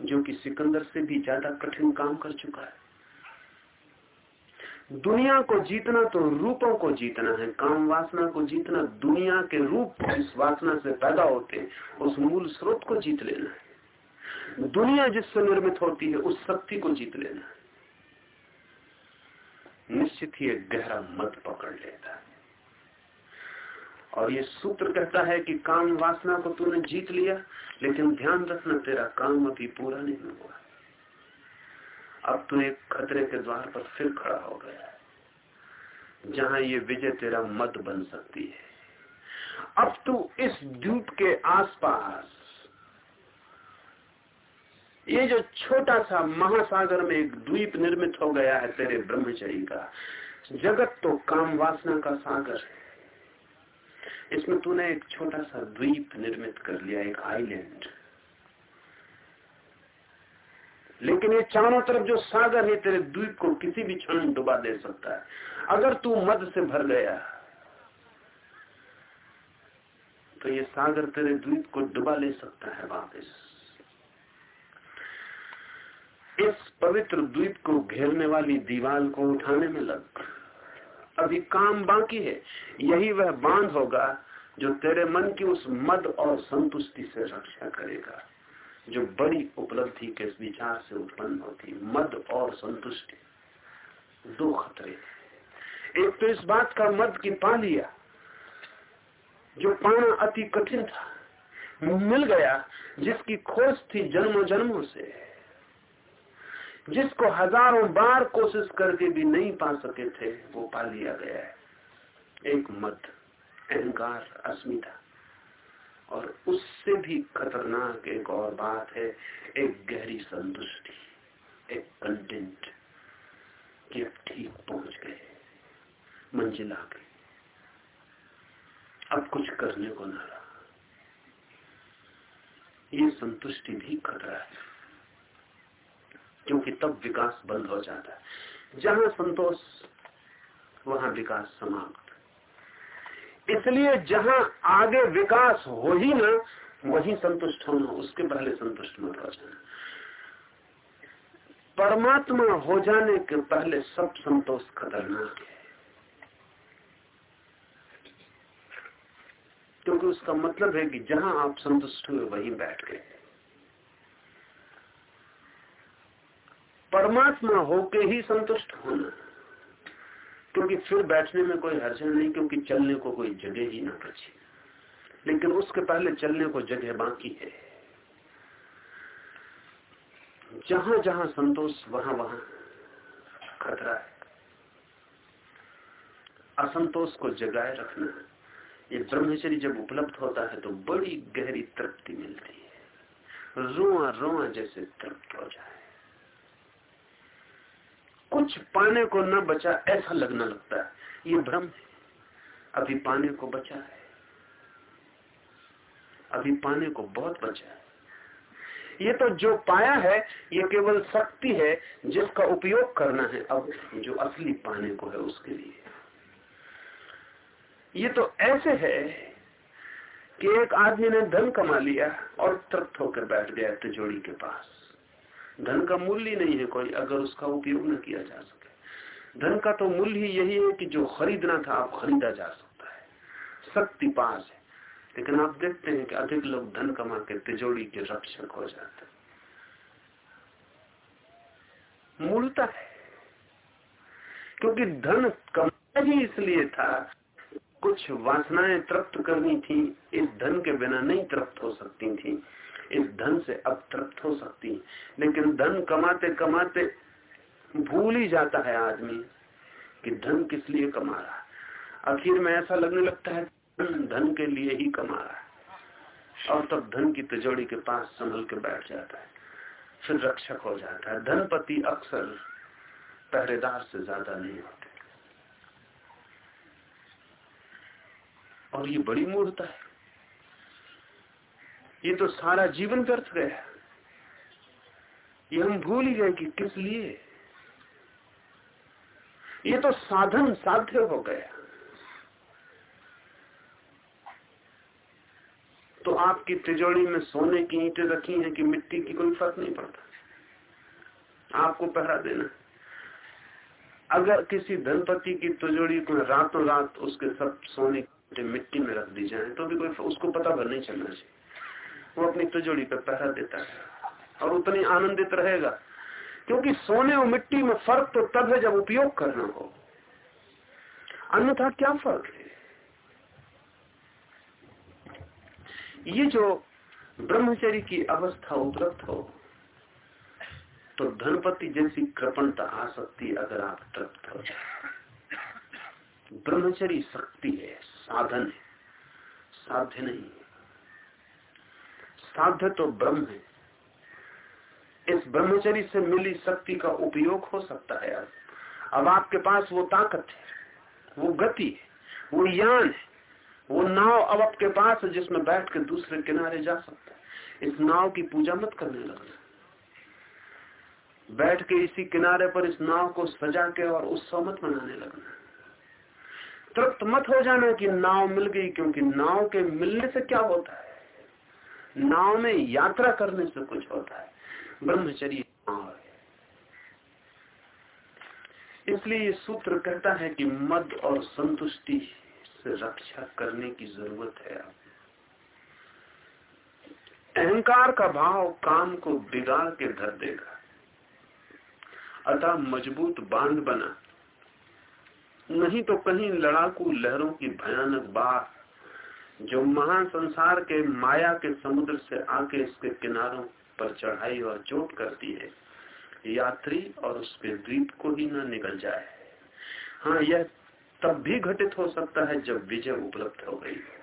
जो कि सिकंदर से भी ज़्यादा कठिन काम कर चुका है। दुनिया को जीतना तो रूपों को जीतना है, काम वासना को जीतना, दुनिया के रूप जिस वासना से पैदा होते हैं, उस मूल स्रोत को जीत लेना है। दुनिया जिससे निर्मित होती है, उस शक्ति को जीत लेना है। निश्चित ही एक गहरा मत पकड़ लेता है। और ये सूत्र कहता है कि काम वासना को तूने जीत लिया, लेकिन ध्यान रखना, तेरा काम अभी पूरा नहीं हुआ। अब तू एक खतरे के द्वार पर फिर खड़ा हो गया, जहाँ ये विजय तेरा मत बन सकती है। अब तू इस द्वीप के आसपास ये जो छोटा सा महासागर में एक द्वीप निर्मित हो गया है तेरे ब्रह्मचरी का, जगत तो काम वासना का सागर है। इसमें तूने एक छोटा सा द्वीप निर्मित कर लिया, एक आइलैंड लेकिन ये चारों तरफ़ जो सागर है, तेरे द्वीप को किसी भी क्षण डुबा दे सकता है। अगर तू मद से भर गया तो ये सागर तेरे द्वीप को डुबा ले सकता है वापस। इस पवित्र द्वीप को घेरने वाली दीवार को उठाने में लग अभी काम बाकी है। यही वह बाँध होगा जो तेरे मन की उस मद और संतुष्टि से रक्षा करेगा, जो बड़ी उपलब्धि के विचार से उत्पन्न होती। मद और संतुष्टि दो खतरे एक तो इस बात का मद की पा लिया जो पाना अति कठिन था, मिल गया, जिसकी खोज थी जन्मों जन्मों से। जिसको हज़ारों बार कोशिश करके भी नहीं पा सके थे, वो पा लिया गया है। एक मत अहंकार, अस्मिता। और उससे भी खतरनाक एक और बात है, एक गहरी संतुष्टि, एक कंटेंट कि अब ठीक पहुँच गए, मंजिल आ गई। अब कुछ करने को ना रहा। ये संतुष्टि भी खतरा है। क्योंकि तब विकास बंद हो जाता है। जहाँ संतोष, वहाँ विकास समाप्त। इसलिए जहाँ आगे विकास हो ही ना, वही संतुष्ट होना, उसके पहले संतुष्ट मत हो जाना। परमात्मा हो जाने के पहले सब संतोष खतरनाक है। क्योंकि उसका मतलब है कि जहाँ आप संतुष्ट हुए, वहीं बैठ गए। परमात्मा होके ही संतुष्ट होना। क्योंकि फिर बैठने में कोई हर्षण नहीं, क्योंकि चलने को कोई जगह ही ना बची। लेकिन उसके पहले चलने को जगह बाकी है। जहाँ जहाँ संतोष वहाँ वहाँ खतरा है। असंतोष को जगाए रखना। ये ब्रह्मचर्य जब उपलब्ध होता है तो बड़ी गहरी तृप्ति मिलती है। रोआ रोआ जैसे तृप्त हो जाए। कुछ पाने को न बचा, ऐसा लगने लगता है। ये भ्रम है। अभी पाने को बचा है। अभी पाने को बहुत बचा है। ये तो जो पाया है, ये केवल शक्ति है जिसका उपयोग करना है। अब जो असली पाने को है उसके लिए। ये तो ऐसे है कि एक आदमी ने धन कमा लिया और तृप्त होकर बैठ गया तिजोड़ी के पास। धन का मूल्य ही नहीं है कोई, अगर उसका उपयोग न किया जा सके। धन का तो मूल्य ही यही है कि जो खरीदना था आप खरीदा जा सकता है। शक्ति पास है। लेकिन आप देखते हैं कि अधिक लोग धन कमा के तिजोड़ी के रक्षक हो जाते हैं। मूलता है। क्योंकि धन कमा ही इसलिए था, कुछ वासनाएँ तृप्त करनी थी, इस धन के बिना नहीं तृप्त हो सकती थी। इस धन से अब तृप्त हो सकती है। लेकिन धन कमाते कमाते भूल ही जाता है आदमी कि धन किस लिए कमा रहा है। आखिर में ऐसा लगने लगता है धन के लिए ही कमा रहा है। और तब धन की तिजोड़ी के पास संभल के बैठ जाता है। फिर रक्षक हो जाता है। धनपति अक्सर पहरेदार से ज़्यादा नहीं होते। और ये बड़ी मूर्ता है। ये तो सारा जीवन व्यर्थ गया ये हम भूल ही गए कि किस लिए। ये तो साधन साध्य हो गया। तो आपकी तिजोड़ी में सोने की ईंटें रखी हैं कि मिट्टी की कोई फ़र्क नहीं पड़ता। आपको पहरा देना अगर किसी धनपति की तिजोड़ी को रातों रात उसके सब सोने की मिट्टी में रख दी जाए तो भी कोई उसको पता भर नहीं चलना चाहिए। वो अपनी तिजोड़ी पर पहरा देता है और उतनी आनंदित रहेगा। क्योंकि सोने और मिट्टी में फ़र्क तो तब है जब उपयोग करना हो। अन्यथा क्या फ़र्क है? ये जो ब्रह्मचर्य की अवस्था उपलब्ध हो तो धनपति जैसी कृपणता आ सकती अगर आप तृप्त हो जाए। ब्रह्मचर्य शक्ति है, साधन है, साध्य नहीं साध्य तो ब्रह्म है। इस ब्रह्मचरी से मिली शक्ति का उपयोग हो सकता है। अब आपके पास वो ताकत है, वो गति है, वो यान है, वो नाव अब आपके पास है जिसमें बैठ के दूसरे किनारे जा सकता है। इस नाव की पूजा मत करने लगना। बैठ के इसी किनारे पर इस नाव को सजा के और उत्सव मत मनाने लगना। तृप्त मत हो जाना कि नाव मिल गई, क्योंकि नाव के मिलने से क्या होता है? नाव में यात्रा करने से कुछ होता है। ब्रह्मचर्य नाव है। इसलिए ये सूत्र कहता है कि मद और संतुष्टि से रक्षा करने की ज़रूरत है। अहंकार का भाव काम को बिगाड़ के धर देगा। अतः मज़बूत बाँध बना। नहीं तो कहीं लड़ाकू लहरों की भयानक बाढ़ जो महान संसार के माया के समुद्र से आके इसके किनारों पर चढ़ाई और चोट करती है, यात्री और उसके द्वीप को ही न निकल जाए। हाँ यह तब भी घटित हो सकता है जब विजय उपलब्ध हो गई हो।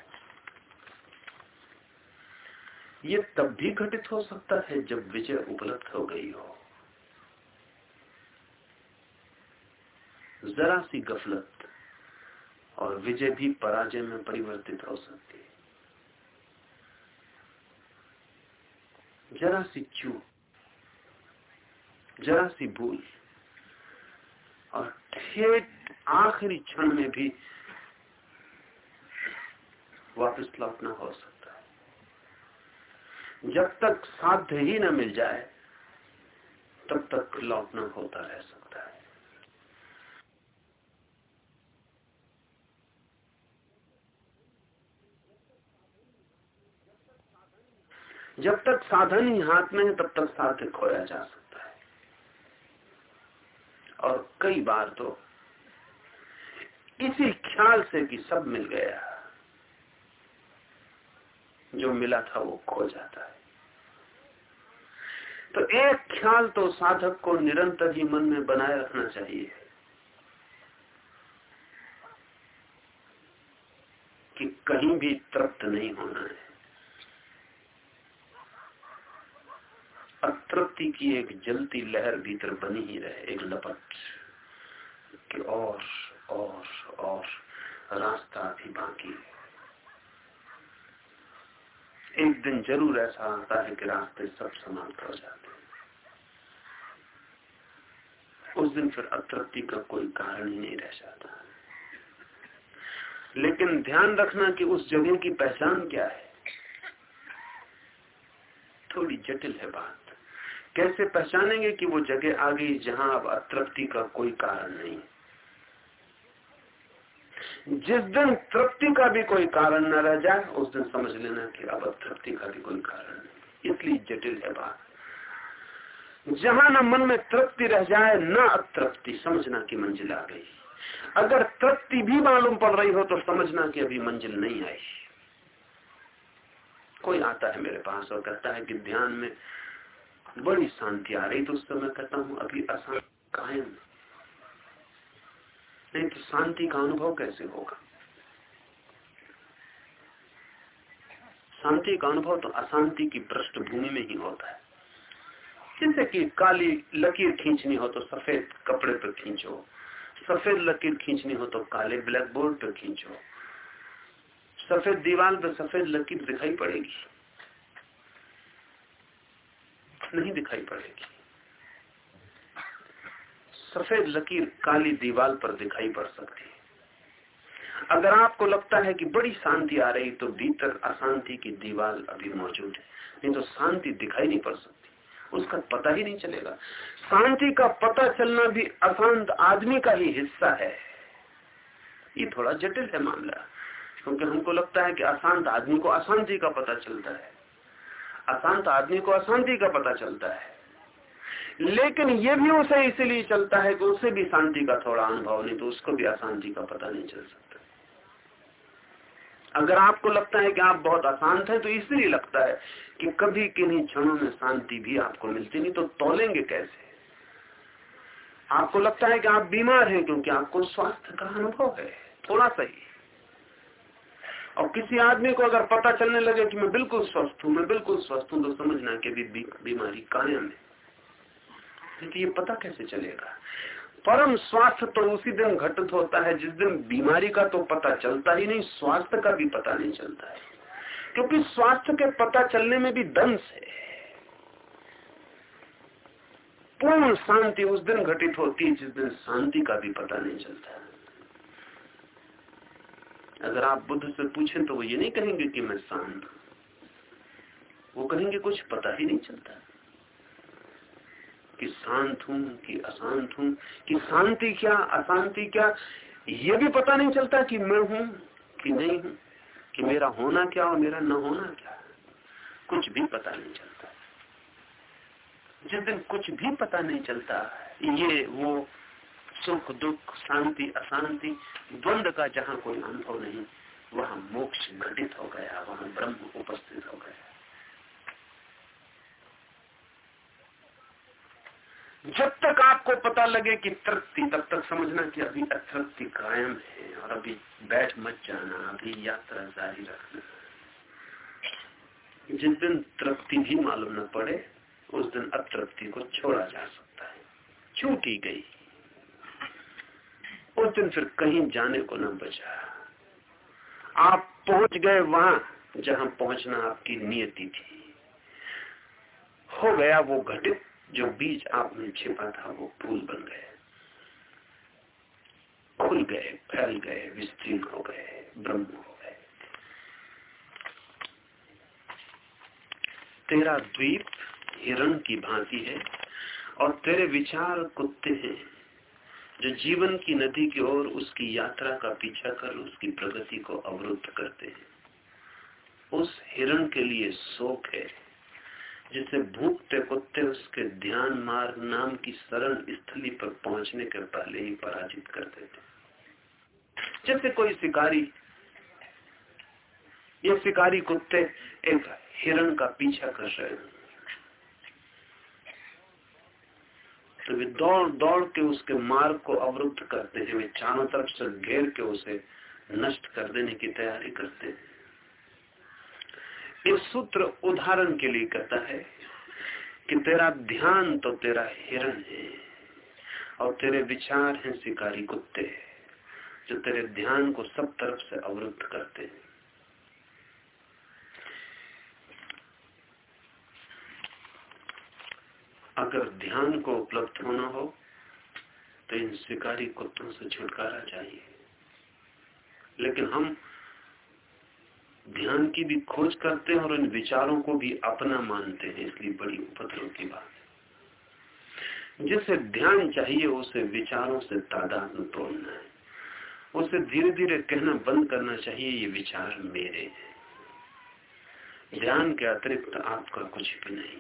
ये तब भी घटित हो सकता है जब विजय उपलब्ध हो गई हो। जरा सी गफलत। और विजय भी पराजय में परिवर्तित हो सकती है। जरा सी चूक जरा सी भूल, और ठेठ आखिरी क्षण में भी वापस लौटना हो सकता है। जब तक साध्य ही न मिल जाए, तब तक लौटना होता रह सकता है जब तक साधन ही हाथ में है, तब तक साध्य खोया जा सकता है। और कई बार तो इसी ख्याल से कि सब मिल गया। जो मिला था वो खो जाता है। तो एक ख्याल तो साधक को निरंतर ही मन में बनाए रखना चाहिए कि कहीं भी तृप्त नहीं होना है। अतृप्ति की एक जलती लहर भीतर बनी ही रहे, एक लपट। कि और और और रास्ता भी बाकी एक दिन ज़रूर ऐसा आता है कि रास्ते सब समाप्त हो जाते उस दिन फिर अतृप्ति का कोई कारण ही नहीं रह जाता। लेकिन ध्यान रखना कि उस जगह की पहचान क्या है? थोड़ी जटिल है बात। कैसे पहचानेंगे कि वो जगह आ गई जहाँ अब अतृप्ति का कोई कारण नहीं जिस दिन तृप्ति का भी कोई कारण न रह जाए, उस दिन समझ लेना कि अब अतृप्ति का भी कोई कारण नहीं इसलिए जटिल है बात। जहाँ न मन में तृप्ति रह जाए, न अतृप्ति। समझना की मंजिल आ गई। अगर तृप्ति भी मालूम पड़ रही हो तो समझना कि अभी मंजिल नहीं आई। कोई आता है मेरे पास और कहता है कि ध्यान में बड़ी शांति आ रही तो उस समय कहता हूँ, अभी अशांति कायम नहीं तो शांति का अनुभव कैसे होगा? शांति का अनुभव तो अशांति की पृष्ठभूमि में ही होता है। जैसे कि काली लकीर खींचनी हो तो सफ़ेद कपड़े पर खींचो, सफ़ेद लकीर खींचनी हो तो काले ब्लैक बोर्ड पर खींचो, सफ़ेद दीवार पर सफ़ेद लकीर दिखाई पड़ेगी। नहीं दिखाई पड़ेगी। सफ़ेद लकीर काली दीवार पर दिखाई पड़ सकती है। अगर आपको लगता है कि बड़ी शांति आ रही तो भीतर अशांति की दीवार अभी मौजूद है। नहीं तो शांति दिखाई नहीं पड़ सकती। उसका पता ही नहीं चलेगा। शांति का पता चलना भी अशांत आदमी का ही हिस्सा है। ये थोड़ा जटिल है मामला, क्योंकि हमको लगता है कि अशांत आदमी को अशांति का पता चलता है। अशांत आदमी को अशांति का पता चलता है। लेकिन यह भी उसे इसलिए चलता है कि उसे भी शांति का थोड़ा अनुभव, नहीं तो उसको भी अशांति का पता नहीं चल सकता। अगर आपको लगता है कि आप बहुत अशांत हैं तो इसलिए लगता है कि कभी किन्हीं क्षणों में शांति भी आपको मिलती नहीं तो तोलेंगे कैसे? आपको लगता है कि आप बीमार हैं क्योंकि आपको स्वास्थ्य का अनुभव है, थोड़ा सा ही और किसी आदमी को अगर पता चलने लगे कि मैं बिल्कुल स्वस्थ हूँ, मैं बिल्कुल स्वस्थ हूँ तो समझना कि भी बीमारी कायम है। लेकिन ये पता कैसे चलेगा? परम स्वास्थ्य तो उसी दिन घटित होता है, जिस दिन बीमारी का तो पता चलता ही नहीं, स्वास्थ्य का भी पता नहीं चलता है। क्योंकि स्वास्थ्य के पता चलने में भी दंश है। पूर्ण शांति उस दिन घटित होती है, जिस दिन शांति का भी पता नहीं चलता अगर आप बुद्ध से पूछें तो वो ये नहीं कहेंगे कि मैं शांत हूँ। वो कहेंगे, कुछ पता ही नहीं चलता। कि शांत हूँ, कि अशांत हूँ, कि शांति क्या, अशांति क्या, ये भी पता नहीं चलता कि मैं हूँ कि नहीं हूँ, कि मेरा होना क्या और मेरा न होना क्या। कुछ भी पता नहीं चलता। जिस दिन कुछ भी पता नहीं चलता, ये वो सुख, दुख, शांति, अशांति, द्वंद का जहाँ कोई अनुभव नहीं, वहाँ मोक्ष घटित हो गया, वहाँ ब्रह्म उपस्थित हो गया। जब तक आपको पता लगे कि तृप्ति, तब तक समझना कि अभी अतृप्ति कायम है और अभी बैठ मत जाना, अभी यात्रा जारी रखना। जिस दिन तृप्ति भी मालूम न पड़े, उस दिन अतृप्ति को छोड़ा जा सकता है। छूटी गई। उस दिन फिर कहीं जाने को न बचा। आप पहुँच गए वहाँ जहाँ पहुँचना आपकी नियति थी। हो गया वो घटित, जो बीज आपने छिपा था, वो फूल बन गए। खुल गए, फैल गए, विस्तीर्ण हो गए, ब्रह्म हो गए। तेरा द्वीप हिरण की भांति है और तेरे विचार कुत्ते हैं। जो जीवन की नदी की ओर उसकी यात्रा का पीछा कर, उसकी प्रगति को अवरुद्ध करते हैं। उस हिरण के लिए शोक है, जिसे भूखते कुत्ते उसके ध्यान मार्ग नाम की सरल स्थली पर पहुँचने के पहले ही पराजित कर देते जैसे कोई शिकारी, ये शिकारी कुत्ते एक हिरण का पीछा कर रहे हैं। तो वे दौड़ दौड़ के उसके मार्ग को अवरुद्ध करते हैं। वे चारों तरफ़ से घेर के उसे नष्ट कर देने की तैयारी करते हैं। ये सूत्र उदाहरण के लिए कहता है कि तेरा ध्यान तो तेरा हिरण है और तेरे विचार हैं शिकारी कुत्ते, जो तेरे ध्यान को सब तरफ़ से अवरुद्ध करते हैं। अगर ध्यान को उपलब्ध होना हो तो इन शिकारी कुत्तों से छुटकारा चाहिए। लेकिन हम ध्यान की भी खोज करते हैं और इन विचारों को भी अपना मानते हैं, इसलिए बड़ी उपद्रव की बात है। जिसे ध्यान चाहिए, उसे विचारों से तादाद में तोड़ना है। उसे धीरे धीरे कहना बंद करना चाहिए, ये विचार मेरे हैं। ध्यान के अतिरिक्त आपका कुछ भी नहीं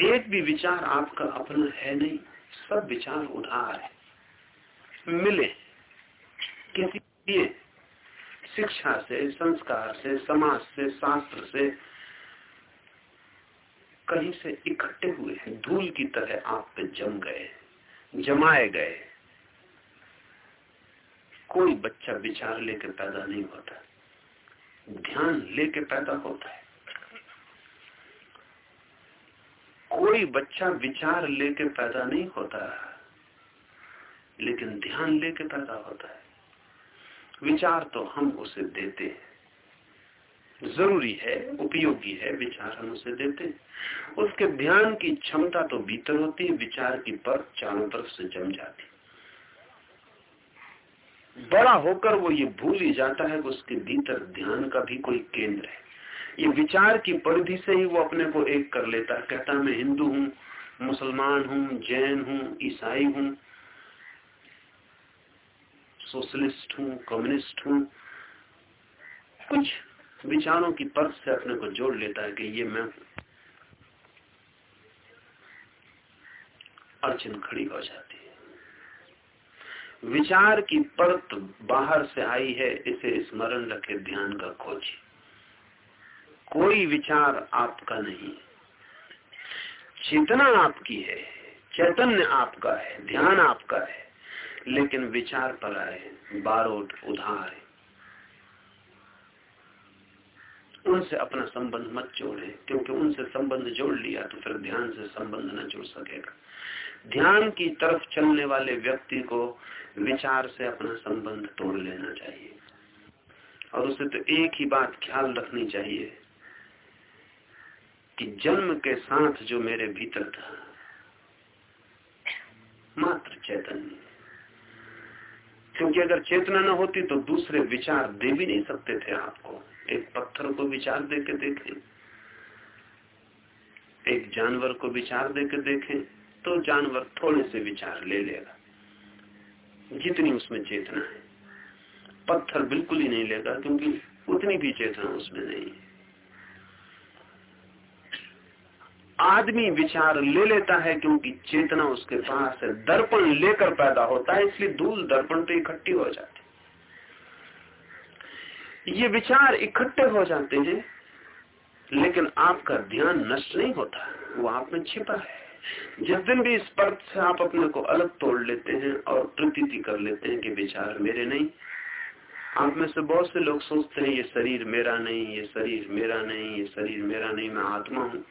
एक भी विचार आपका अपना है नहीं, सब विचार उधार है। मिले। किसी शिक्षा से, संस्कार से, समाज से, शास्त्र से कहीं से इकट्ठे हुए हैं, धूल की तरह आप पे जम गए जमाए गए कोई बच्चा विचार लेके पैदा नहीं होता। ध्यान लेके पैदा होता है। कोई बच्चा विचार लेके पैदा नहीं होता लेकिन ध्यान लेके पैदा होता है। विचार तो हम उसे देते हैं। ज़रूरी है, उपयोगी है, विचार हम उसे देते हैं। उसके ध्यान की क्षमता तो भीतर होती है, विचार की पर चारों तरफ़ से जम जाती बड़ा होकर वो ये भूल ही जाता है कि उसके भीतर ध्यान का भी कोई केंद्र है। ये विचार की परिधि से ही वो अपने को एक कर लेता है। कहता है, मैं हिंदू हूँ, मुसलमान हूँ, जैन हूँ, ईसाई हूँ, सोशलिस्ट हूँ, कम्युनिस्ट हूँ। कुछ विचारों की परत से अपने को जोड़ लेता है कि ये मैं अड़चन खड़ी हो जाती है। विचार की परत बाहर से आई है, इसे स्मरण रखे, ध्यान का खोजी। कोई विचार आपका नहीं। चेतना आपकी है, चैतन्य आपका है, ध्यान आपका है, लेकिन विचार पर आए, बारोट उधार। उनसे अपना संबंध मत जोड़े, क्योंकि उनसे संबंध जोड़ लिया तो फिर ध्यान से संबंध न जुड़ सकेगा। ध्यान की तरफ़ चलने वाले व्यक्ति को विचार से अपना संबंध तोड़ लेना चाहिए। और उसे तो एक ही बात ख्याल रखनी चाहिए कि जन्म के साथ जो मेरे भीतर था, मात्र चैतन्य। क्योंकि अगर चेतना न होती तो दूसरे विचार दे भी नहीं सकते थे आपको। एक पत्थर को विचार दे के देखें, एक जानवर को विचार दे के देखें तो जानवर थोड़े से विचार ले लेगा। जितनी उसमें चेतना है, पत्थर बिल्कुल ही नहीं लेगा, क्योंकि उतनी भी चेतना उसमें नहीं है। आदमी विचार ले लेता है क्योंकि चेतना उसके पास है। दर्पण लेकर पैदा होता है, इसलिए धूल दर्पण पे इकट्ठी हो जाती ये विचार इकट्ठे हो जाते हैं, लेकिन आपका ध्यान नष्ट नहीं होता, वो आप में छिपा है। जिस दिन भी इस पर्द से आप अपने को अलग तोड़ लेते हैं और प्रतीति कर लेते हैं कि विचार मेरे नहीं। आप में से बहुत से लोग सोचते हैं, ये शरीर मेरा नहीं, ये शरीर मेरा नहीं, ये शरीर मेरा नहीं, मैं आत्मा हूँ।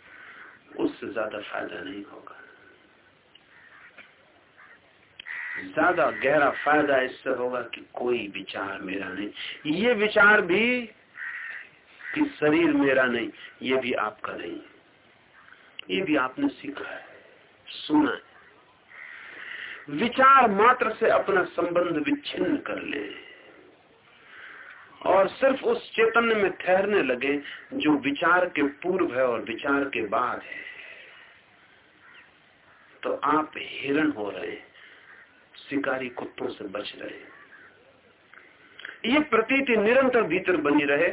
उससे ज़्यादा फ़ायदा नहीं होगा। ज़्यादा गहरा फ़ायदा इससे होगा कि कोई विचार मेरा नहीं। ये विचार भी कि शरीर मेरा नहीं, ये भी आपका नहीं। ये भी आपने सीखा है, सुना है। विचार मात्र से अपना संबंध विच्छिन्न कर ले। और सिर्फ़ उस चैतन्य में ठहरने लगे जो विचार के पूर्व है और विचार के बाद है। तो आप हिरण हो रहे शिकारी कुत्तों से बच रहे ये प्रतीति निरंतर भीतर बनी रहे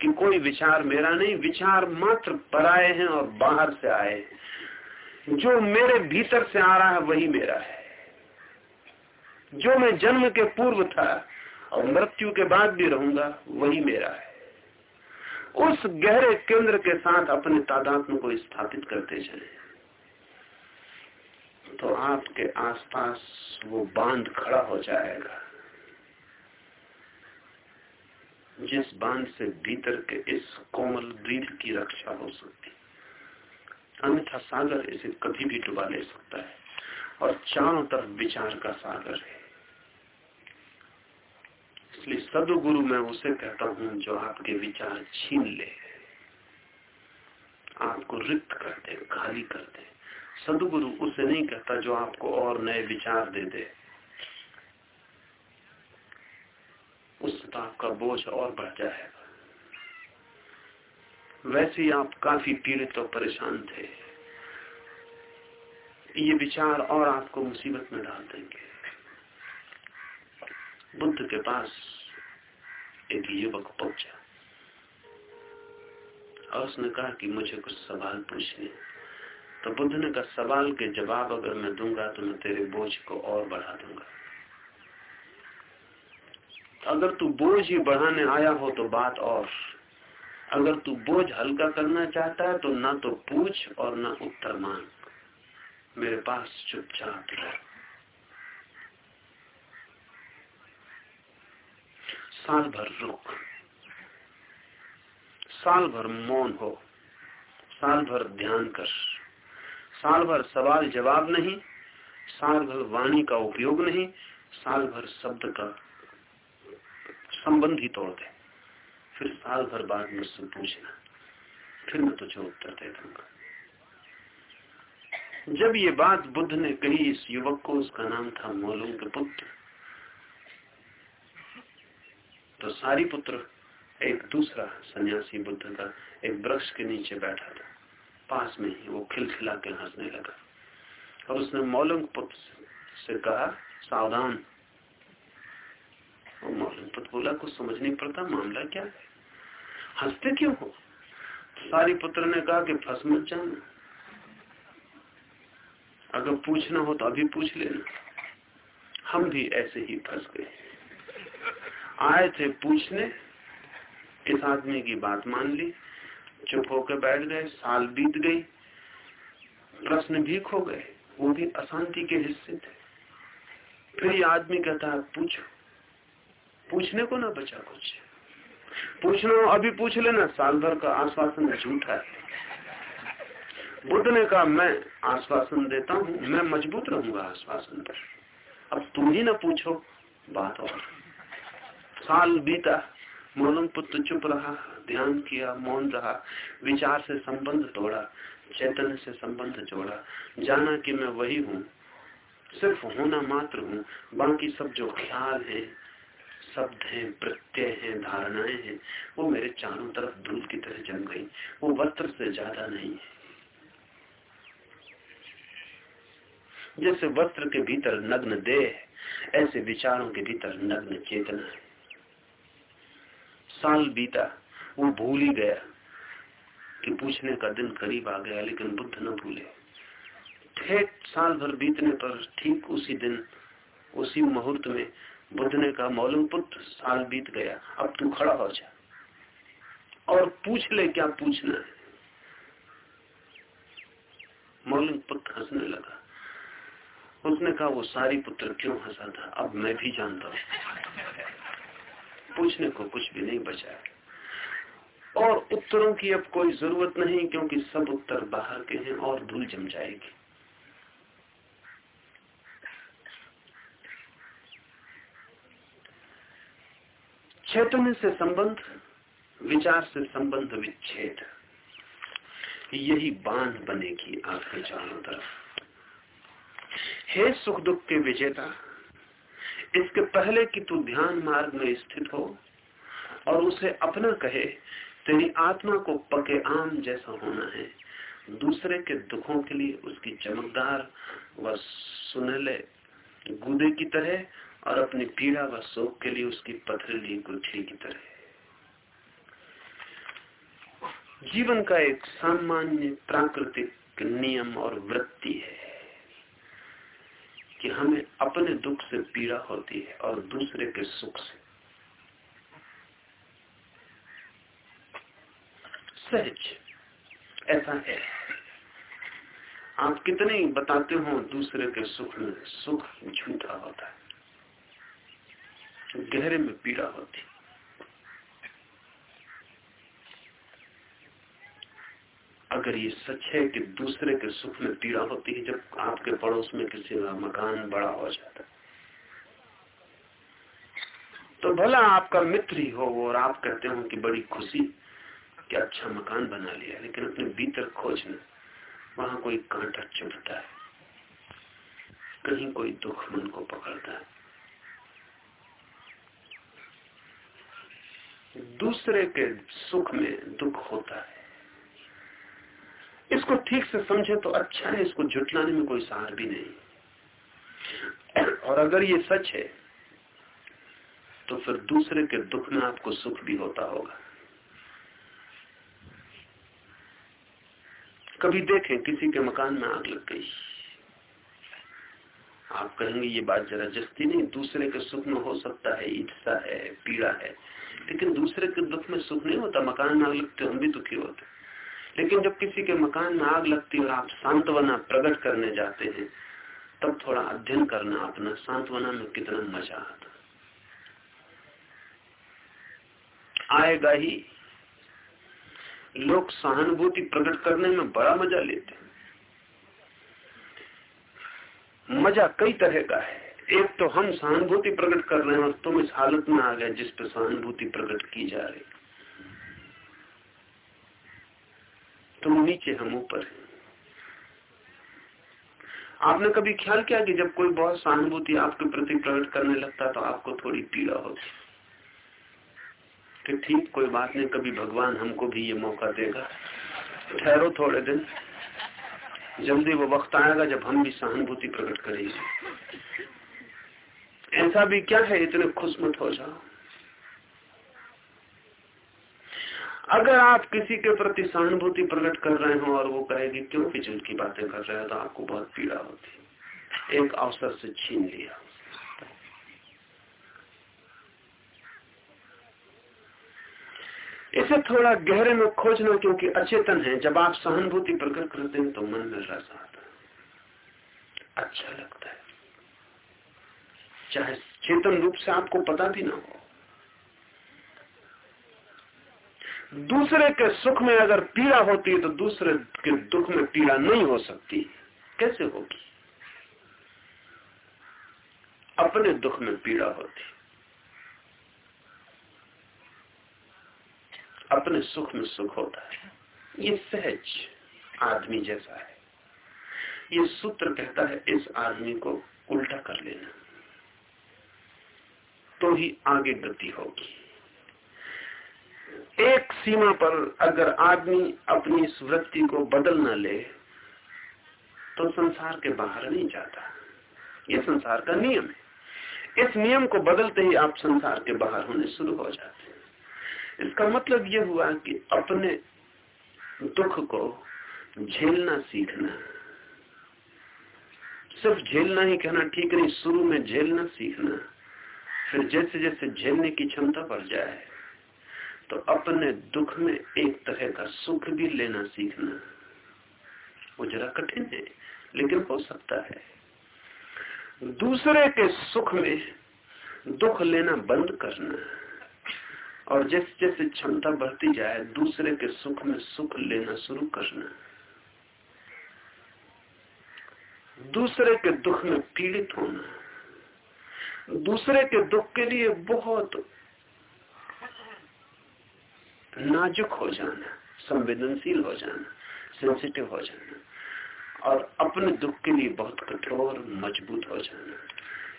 कि कोई विचार मेरा नहीं, विचार मात्र पराए हैं और बाहर से आए जो मेरे भीतर से आ रहा है, वही मेरा है। जो मैं जन्म के पूर्व था और मृत्यु के बाद भी रहूँगा, वही मेरा है। उस गहरे केंद्र के साथ अपने तादात्म को स्थापित करते चले। तो आपके आसपास वो बाँध खड़ा हो जाएगा। जिस बाँध से भीतर के इस कोमल ब्रीद की रक्षा हो सकती, अन्यथा सागर इसे कभी भी डुबा ले सकता है और चारों तरफ़ विचार का सागर है। इसलिए सदगुरु मैं उसे कहता हूँ, जो आपके विचार छीन ले। आपको रिक्त कर दे, खाली कर दे। सदगुरु उसे नहीं कहता जो आपको और नए विचार दे दे। उससे तो आपका बोझ और बढ़ जाएगा। वैसे ही आप काफ़ी पीड़ित और परेशान थे। ये विचार और आपको मुसीबत में डाल देंगे। बुद्ध के पास एक युवक पहुँचा। और उसने कहा कि मुझे कुछ सवाल पूछने तो बुद्ध ने कहा, सवाल के जवाब अगर मैं दूँगा तो मैं तेरे बोझ को और बढ़ा दूँगा। अगर तू बोझ ही बढ़ाने आया हो तो बात और। अगर तू बोझ हल्का करना चाहता है तो ना तो पूछ और ना उत्तर मांग। मेरे पास चुपचाप रह। साल भर रुक। साल भर मौन हो। साल भर ध्यान कर। साल भर सवाल जवाब नहीं। साल भर वाणी का उपयोग नहीं। साल भर शब्द का संबंध ही तोड़ दे। फिर साल भर बाद मुझसे पूछना। फिर मैं तुझे उत्तर दे दूँगा। जब ये बात बुद्ध ने कही इस युवक को, उसका नाम था मोलूम के पुत्र। तो सारी पुत्र एक दूसरा सन्यासी बुद्ध का एक वृक्ष के नीचे बैठा था। पास में ही वो खिलखिला के हंसने लगा। और उसने मौलंग पुत्र से कहा, सावधान। वो मौलंग पुत्र बोला, कुछ समझ नहीं पड़ता, मामला क्या है? हँसते क्यों हो? सारी पुत्र ने कहा कि फंस मत जाना। अगर पूछना हो तो अभी पूछ लेना। हम भी ऐसे ही फंस गए। आए थे पूछने, इस आदमी की बात मान ली, चुप होकर बैठ गए, साल बीत गई, प्रश्न भी खो गए, वो भी अशांति के हिस्से थे। फिर ये आदमी कहता है, पूछो, पूछने को ना बचा कुछ। पूछना अभी पूछ लेना, साल भर का आश्वासन झूठा है। बुद्ध ने कहा, मैं आश्वासन देता हूँ, मैं मज़बूत रहूँगा आश्वासन पर। अब तुम ही ना पूछो, बात और। साल बीता मोलम पुत्र चुप रहा, ध्यान किया, मौन रहा, विचार से संबंध तोड़ा, चैतन्य से संबंध जोड़ा। जाना कि मैं वही हूँ, सिर्फ़ होना मात्र हूँ, बाकी सब जो ख्याल है शब्द हैं, प्रत्यय हैं, धारणाएँ हैं, वो मेरे चारों तरफ़ धूल की तरह जम गई, वो वस्त्र से ज़्यादा नहीं है। जैसे वस्त्र के भीतर नग्न देह ऐसे विचारों के भीतर नग्न चेतना है। साल बीता, वो भूल ही गया कि पूछने का दिन करीब आ गया, लेकिन बुद्ध न भूले। ठेठ साल भर बीतने पर ठीक उसी दिन, उसी मुहूर्त में बुद्ध ने कहा मौलम पुत्र, साल बीत गया, अब तू खड़ा हो जा। और पूछ ले क्या पूछना है? मौलम पुत्र हंसने लगा। उसने कहा, वो सारी पुत्र क्यों हंसा था? अब मैं भी जानता हूँ। पूछने को कुछ भी नहीं बचा। और उत्तरों की अब कोई ज़रूरत नहीं, क्योंकि सब उत्तर बाहर के हैं और धूल जम जाएगी। चैतन्य से संबंध, विचार से संबंध विच्छेद। यही बाँध बनेगी आपके चारों तरफ़। हे सुख दुख के विजेता इसके पहले कि तू ध्यान मार्ग में स्थित हो और उसे अपना कहे, तेरी आत्मा को पके आम जैसा होना है। दूसरे के दुखों के लिए उसकी चमकदार व सुनहले गुदे की तरह और अपनी पीड़ा व शोक के लिए उसकी पथरीली गुठली की तरह। जीवन का एक सामान्य प्राकृतिक नियम और वृत्ति है। कि हमें अपने दुख से पीड़ा होती है और दूसरे के सुख से। सहज ऐसा है। आप कितने ही बताते हो दूसरे के सुख में सुख झूठा होता है। गहरे में पीड़ा होती अगर ये सच है कि दूसरे के सुख में पीड़ा होती है, जब आपके पड़ोस में किसी का मकान बड़ा हो जाता है। तो भला आपका मित्र ही हो और आप कहते हो कि बड़ी खुशी कि अच्छा मकान बना लिया, लेकिन अपने भीतर खोजना, वहाँ कोई कांटा चुभता है, कहीं कोई दुख मन को पकड़ता है। दूसरे के सुख में दुख होता है। इसको ठीक से समझे तो अच्छा है, इसको झुटलाने में कोई सहार भी नहीं। और अगर ये सच है तो फिर दूसरे के दुख में आपको सुख भी होता होगा। कभी देखें, किसी के मकान में आग लग गई। आप कहेंगे, ये बात जरा जस्ती नहीं, दूसरे के सुख में हो सकता है ईर्षा है, पीड़ा है, लेकिन दूसरे के दुख में सुख नहीं होता, मकान में आग लगते, हम भी दुखी होते। लेकिन जब किसी के मकान में आग लगती और आप सांत्वना प्रकट करने जाते हैं, तब थोड़ा अध्ययन करना अपना सांत्वना में कितना मज़ा आता आएगा ही। लोग सहानुभूति प्रकट करने में बड़ा मज़ा लेते हैं। मज़ा कई तरह का है। एक तो हम सहानुभूति प्रकट कर रहे हैं और तुम इस हालत में आ गए जिस पर सहानुभूति प्रकट की जा रही तुम नीचे हम ऊपर आपने कभी ख्याल किया कि जब कोई बहुत सहानुभूति आपके प्रति प्रकट करने लगता तो आपको थोड़ी पीड़ा होती कि ठीक, कोई बात नहीं, कभी भगवान हमको भी ये मौका देगा। ठहरो थोड़े दिन। जल्दी वो वक्त आएगा जब हम भी सहानुभूति प्रकट करेंगे। ऐसा भी क्या है, इतने खुश मत हो जाओ। अगर आप किसी के प्रति सहानुभूति प्रकट कर रहे हो और वो कहेगी, क्यों फिजूल की बातें कर रहे हो? तो आपको बहुत पीड़ा होती एक अवसर से छीन लिया। इसे थोड़ा गहरे में खोजना क्योंकि अचेतन है। जब आप सहानुभूति प्रकट करते हैं तो मन में रस आता है। अच्छा लगता है। चाहे चेतन रूप से आपको पता भी ना हो। दूसरे के सुख में अगर पीड़ा होती है तो दूसरे के दुख में पीड़ा नहीं हो सकती। कैसे होगी? अपने दुख में पीड़ा होती। अपने सुख में सुख होता है। ये सहज आदमी जैसा है। ये सूत्र कहता है, इस आदमी को उल्टा कर लेना। तो ही आगे गति होगी। एक सीमा पर अगर आदमी अपनी इस वृत्ति को बदल न ले तो संसार के बाहर नहीं जाता। ये संसार का नियम है। इस नियम को बदलते ही आप संसार के बाहर होने शुरू हो जाते हैं। इसका मतलब ये हुआ कि अपने दुख को झेलना सीखना, सिर्फ़ झेलना ही कहना ठीक नहीं, शुरू में झेलना सीखना, फिर जैसे जैसे झेलने की क्षमता बढ़ जाए तो अपने दुख में एक तरह का सुख भी लेना सीखना वो जरा कठिन है, लेकिन हो सकता है। दूसरे के सुख में दुख लेना बंद करना और जैसे जैसे क्षमता बढ़ती जाए, दूसरे के सुख में सुख लेना शुरू करना। दूसरे के दुख में पीड़ित होना। दूसरे के दुख के लिए बहुत नाजुक हो जाना, संवेदनशील हो जाना सेंसिटिव हो जाना, और अपने दुख के लिए बहुत कठोर मज़बूत हो जाना।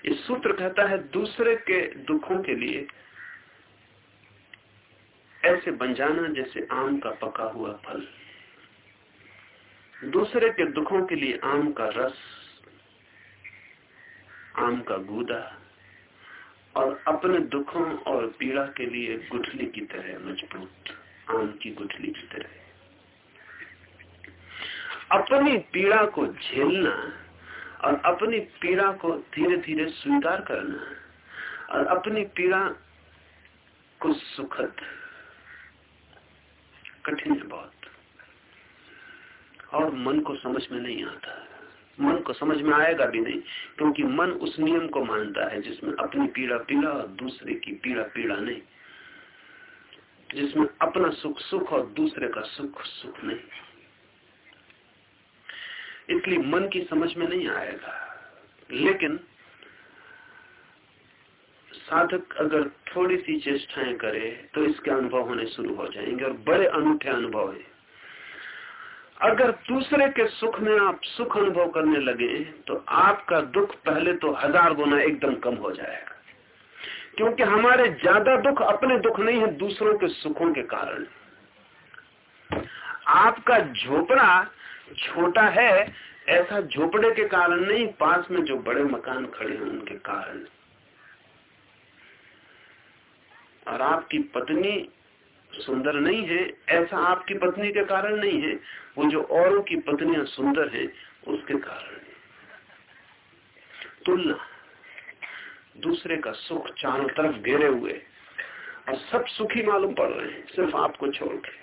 ये सूत्र कहता है, दूसरे के दुखों के लिए ऐसे बन जाना जैसे आम का पका हुआ फल। दूसरे के दुखों के लिए आम का रस, आम का गूदा और अपने दुखों और पीड़ा के लिए गुठली की तरह मज़बूत आम की गुठली की तरह अपनी पीड़ा को झेलना और अपनी पीड़ा को धीरे धीरे स्वीकार करना और अपनी पीड़ा को सुखद, कठिन है बहुत, और मन को समझ में नहीं आता। है मन को समझ में आएगा भी नहीं, क्योंकि मन उस नियम को मानता है जिसमें अपनी पीड़ा पीड़ा और दूसरे की पीड़ा पीड़ा नहीं। जिसमें अपना सुख सुख और दूसरे का सुख सुख नहीं। इसलिए मन की समझ में नहीं आएगा। लेकिन साधक अगर थोड़ी सी चेष्टाएँ करे तो इसके अनुभव होने शुरू हो जाएँगे और बड़े अनूठे अनुभव है। अगर दूसरे के सुख में आप सुख अनुभव करने लगे तो आपका दुख पहले तो हज़ार गुना एकदम कम हो जाएगा। क्योंकि हमारे ज़्यादा दुख अपने दुख नहीं है, दूसरों के सुखों के कारण। आपका झोपड़ा छोटा है, ऐसा झोपड़े के कारण नहीं, पास में जो बड़े मकान खड़े हैं उनके कारण। और आपकी पत्नी सुंदर नहीं है, ऐसा आपकी पत्नी के कारण नहीं है, वो जो औरों की पत्नियाँ सुंदर हैं, उसके कारण तुलना, दूसरे का सुख चारों तरफ़ घेरे हुए और सब सुखी मालूम पड़ रहे हैं, सिर्फ़ आपको छोड़ के।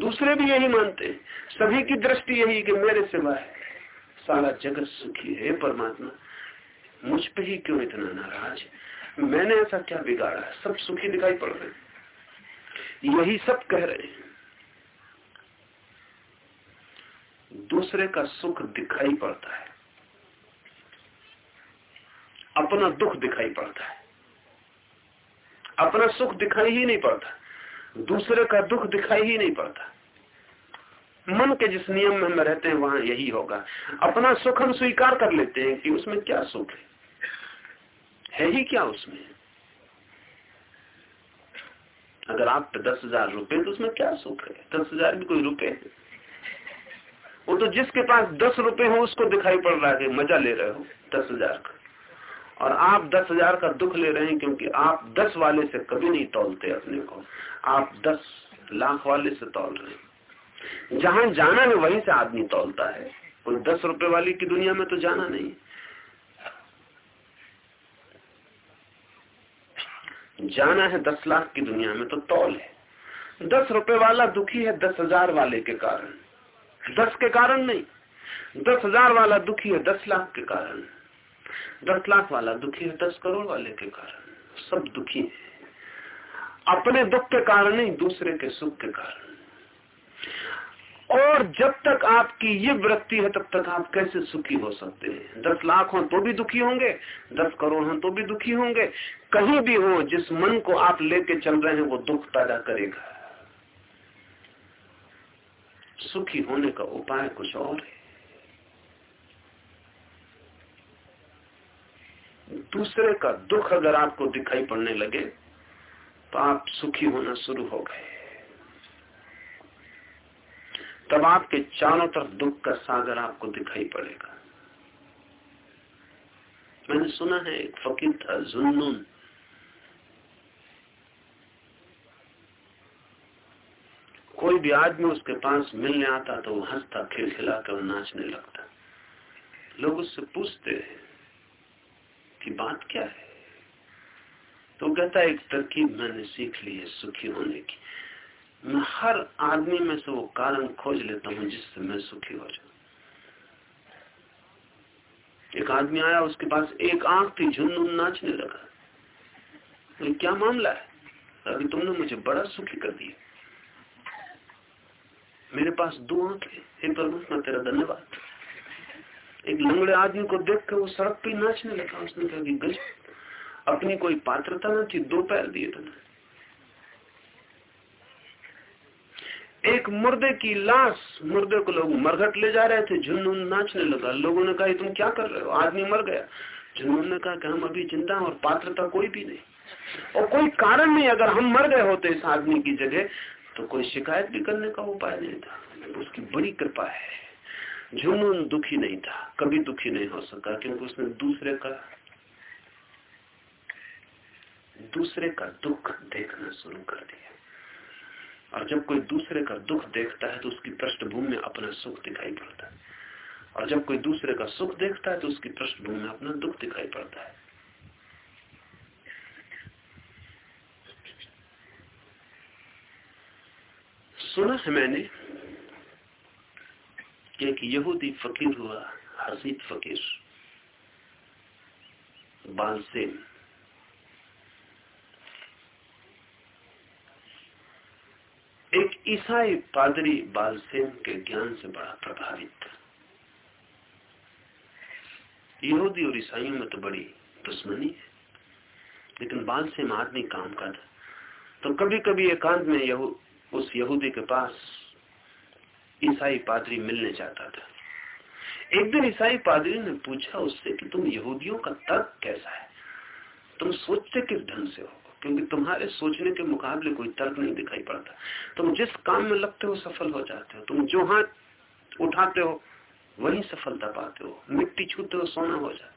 दूसरे भी यही मानते हैं, सभी की दृष्टि यही कि मेरे सिवाय सारा जगत सुखी है, परमात्मा। मुझ पे ही क्यों इतना नाराज़? मैंने ऐसा क्या बिगाड़ा? सब सुखी दिखाई पड़ रहे हैं। यही सब कह रहे हैं। दूसरे का सुख दिखाई पड़ता है। अपना दुख दिखाई पड़ता है। अपना सुख दिखाई ही नहीं पड़ता। दूसरे का दुख दिखाई ही नहीं पड़ता। मन के जिस नियम में हम रहते हैं, वहाँ यही होगा। अपना सुख हम स्वीकार कर लेते हैं कि उसमें क्या सुख है। है ही क्या उसमें? अगर आप पे दस हज़ार रुपए तो उसमें क्या सुख है? दस हज़ार भी कोई रुपए है वो तो जिसके पास दस रुपए हो, उसको दिखाई पड़ रहा है मज़ा ले रहे हो, दस हज़ार का। और आप दस हज़ार का दुख ले रहे हैं क्योंकि आप दस वाले से कभी नहीं तोलते अपने को। आप दस लाख वाले से तोल रहे हैं। जहाँ जाना है, वहीं से आदमी तोलता है। कोई दस रुपए वाली की दुनिया में तो जाना नहीं। जाना है दस लाख की दुनिया में तो तौल है। दस रुपए वाला दुखी है दस हज़ार वाले के कारण। दस के कारण नहीं। दस हज़ार वाला दुखी है दस लाख के कारण। दस लाख वाला दुखी है दस करोड़ वाले के कारण। सब दुखी है। अपने दुख के कारण नहीं, दूसरे के सुख के कारण। और जब तक आपकी ये वृत्ति है, तब तक आप कैसे सुखी हो सकते हैं? दस लाख हो तो भी दुखी होंगे, दस करोड़ हो तो भी दुखी होंगे। कहीं भी हो, जिस मन को आप लेके चल रहे हैं, वो दुख पैदा करेगा। सुखी होने का उपाय कुछ और है। दूसरे का दुख अगर आपको दिखाई पड़ने लगे तो आप सुखी होना शुरू हो गए। तब आपके चारों तरफ़ दुख का सागर आपको दिखाई पड़ेगा। मैंने सुना है एक फकीर था जुन्नून। कोई भी आदमी उसके पास मिलने आता तो वो हंसता खिलखिला कर नाचने लगता। लोग उससे पूछते की बात क्या है? तो कहता एक तरकीब मैंने सीख ली है सुखी होने की। मैं हर आदमी में से वो कारण खोज लेता हूँ जिससे मैं सुखी हो जाऊँ। एक आदमी आया, उसके पास एक आँख थी झुन नाचने लगा। तो क्या मामला है? अभी तुमने मुझे बड़ा सुखी कर दिया। मेरे पास दो आँख है। परमात्मा तेरा धन्यवाद। एक लंगड़े आदमी को देख कर वो सड़क पे नाचने लगा। उसने कहा कि गज अपनी कोई पात्रता न थी, दो पैर दिए तुमने। एक मुर्दे की लाश मुर्दे को लोग मरघट ले जा रहे थे झुन्नून नाचने लगा। लोगों ने कहा तुम क्या कर रहे हो? आदमी मर गया। झुन्नून ने कहा कि, हम अभी ज़िंदा और पात्रता कोई भी नहीं। और कोई कारण नहीं, अगर हम मर गए होते इस आदमी की जगह तो कोई शिकायत भी करने का उपाय नहीं था। उसकी बड़ी कृपा है। जुनून दुखी नहीं था, कभी दुखी नहीं हो सका, क्योंकि उसने दूसरे का दूसरे का दुख देखना शुरू कर दिया। और जब कोई दूसरे का दुख देखता है तो उसकी पृष्ठभूमि में अपना सुख दिखाई पड़ता है। और जब कोई दूसरे का सुख देखता है तो उसकी पृष्ठभूमि में अपना दुख दिखाई पड़ता है। सुना है मैंने कि एक यहूदी फकीर हुआ, हसीद फकीर, बालसेन। एक ईसाई पादरी बालसेन के ज्ञान से बड़ा प्रभावित था। यहूदी और ईसाइयों में तो बड़ी दुश्मनी है, लेकिन बाल से आदमी काम का था। तो कभी कभी एकांत में यहू, उस यहूदी के पास ईसाई पादरी मिलने जाता था। एक दिन ईसाई पादरी ने पूछा उससे कि तुम यहूदियों का तर्क कैसा है? तुम सोचते किस ढंग से हो? क्योंकि तुम्हारे सोचने के मुकाबले कोई तर्क नहीं दिखाई पड़ता। तुम जिस काम में लगते हो, सफल हो जाते हो। तुम जो हाथ उठाते हो, वही सफलता पाते हो। मिट्टी छूते हो, सोना हो जाती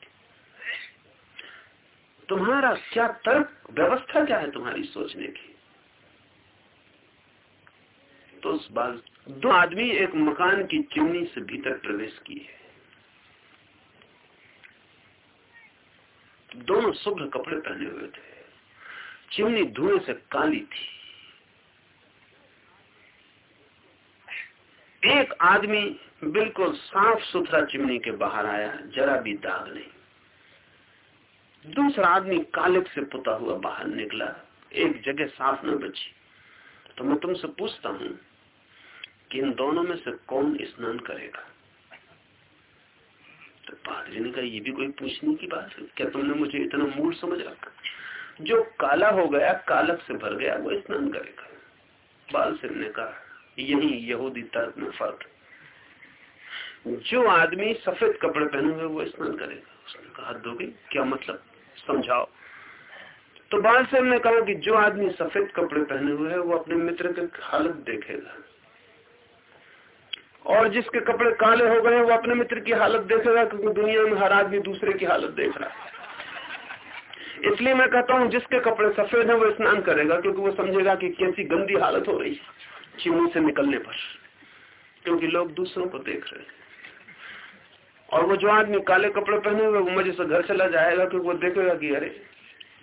तुम्हारा क्या तर्क, व्यवस्था क्या है तुम्हारी सोचने की? तो उस बात दो आदमी एक मकान की चिमनी से भीतर प्रवेश किए। दोनों शुभ्र कपड़े पहने हुए थे। चिमनी धुएँ से काली थी। एक आदमी बिल्कुल साफ़ सुथरा चिमनी के बाहर आया, जरा भी दाग नहीं। दूसरा आदमी कालिक से पुता हुआ बाहर निकला, एक जगह साफ़ न बची। तो मैं तुमसे पूछता हूँ कि इन दोनों में से कौन स्नान करेगा? तो पादरी ने कहा, ये भी कोई पूछने की बात है? क्या तुमने मुझे इतना मूल समझ? रखा जो काला हो गया, कालक से भर गया, वो स्नान करेगा। बाल सिंह ने कहा यही यहूदी तर्क में फ़र्क जो आदमी सफ़ेद कपड़े पहने हुए वो स्नान करेगा। उसने कहा, हद क्या मतलब? समझाओ। तो बाल सिंह ने कहा कि जो आदमी सफ़ेद कपड़े पहने हुए है, वो अपने मित्र की हालत देखेगा। और जिसके कपड़े काले हो गए वो अपने मित्र की हालत देखेगा, क्योंकि दुनिया में हर आदमी दूसरे की हालत देख रहा है। इसलिए मैं कहता हूँ, जिसके कपड़े सफ़ेद है, वो स्नान करेगा, क्योंकि वो समझेगा कि कैसी गंदी हालत हो रही है चिमनी से निकलने पर। क्योंकि लोग दूसरों को देख रहे हैं। और वो जो आदमी काले कपड़े पहने हुए, वो मज़े से घर चला जाएगा, क्योंकि वो देखेगा कि अरे,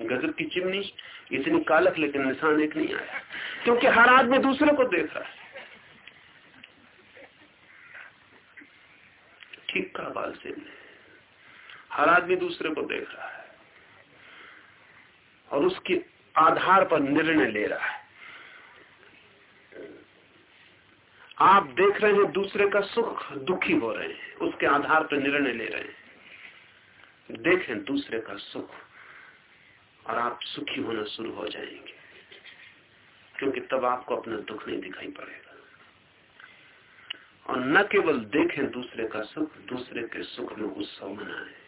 गजब की चिमनी, इतनी कालक लेकिन निशान एक नहीं आया। क्योंकि हर आदमी दूसरे को देख रहा है। ठीक कहा बाल से हर आदमी दूसरे को देख रहा है। और उसके आधार पर निर्णय ले रहा है। आप देख रहे हैं दूसरे का सुख दुखी हो रहे हैं, उसके आधार पर निर्णय ले रहे हैं। देखें दूसरे का सुख और आप सुखी होना शुरू हो जाएँगे, क्योंकि तब आपको अपना दुख नहीं दिखाई पड़ेगा। और न केवल देखें दूसरे का सुख, दूसरे के सुख में उत्सव मनाएँ।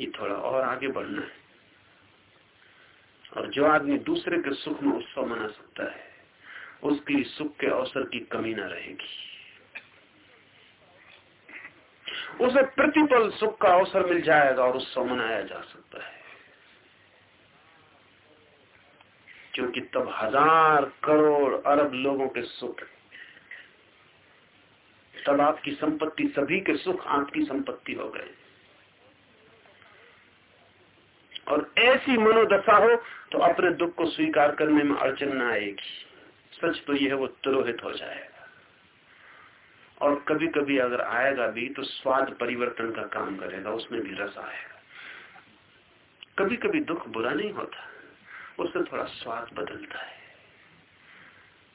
ये थोड़ा और आगे बढ़ना है। और जो आदमी दूसरे के सुख में उत्सव मना सकता है, उसकी सुख के अवसर की कमी न रहेगी। उसे प्रतिपल सुख का अवसर मिल जाएगा और उत्सव मनाया जा सकता है। क्योंकि तब हज़ार करोड़ अरब लोगों के सुख तब आपकी संपत्ति, सभी के सुख आपकी संपत्ति हो गए। और ऐसी मनोदशा हो तो अपने दुख को स्वीकार करने में अड़चन न आएगी। सच तो यह वो तुरोहित हो जाएगा। और कभी कभी अगर आएगा भी तो स्वाद परिवर्तन का काम करेगा, उसमें भी रस आएगा। कभी कभी दुख बुरा नहीं होता, उससे थोड़ा स्वाद बदलता है।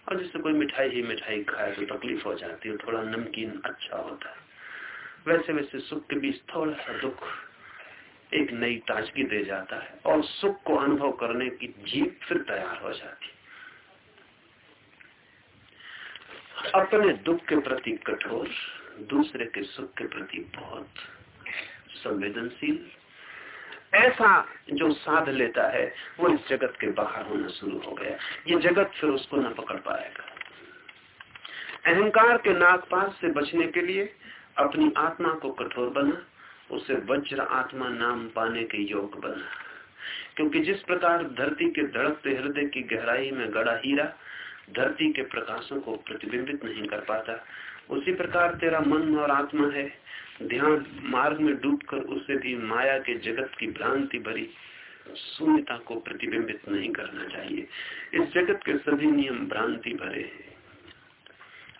और जैसे कोई मिठाई ही मिठाई खाए तो तकलीफ़ हो जाती है, थोड़ा नमकीन अच्छा होता है। वैसे वैसे सुख के बीच थोड़ा सा दुख एक नई ताजगी दे जाता है और सुख को अनुभव करने की जीप फिर तैयार हो जाती अपने दुख के प्रति कठोर, दूसरे के सुख के प्रति बहुत संवेदनशील। ऐसा जो साध लेता है, वो इस जगत के बाहर होना शुरू हो गया। ये जगत फिर उसको न पकड़ पाएगा। अहंकार के नागपात से बचने के लिए अपनी आत्मा को कठोर बना उसे वज्र आत्मा नाम पाने के योग बना। क्योंकि जिस प्रकार धरती के धड़कते हृदय की गहराई में गड़ा हीरा धरती के प्रकाशों को प्रतिबिंबित नहीं कर पाता, उसी प्रकार तेरा मन और आत्मा है। ध्यान मार्ग में डूबकर उसे भी माया के जगत की भ्रांति भरी शून्यता को प्रतिबिंबित नहीं करना चाहिए। इस जगत के सभी नियम भ्रांति भरे हैं।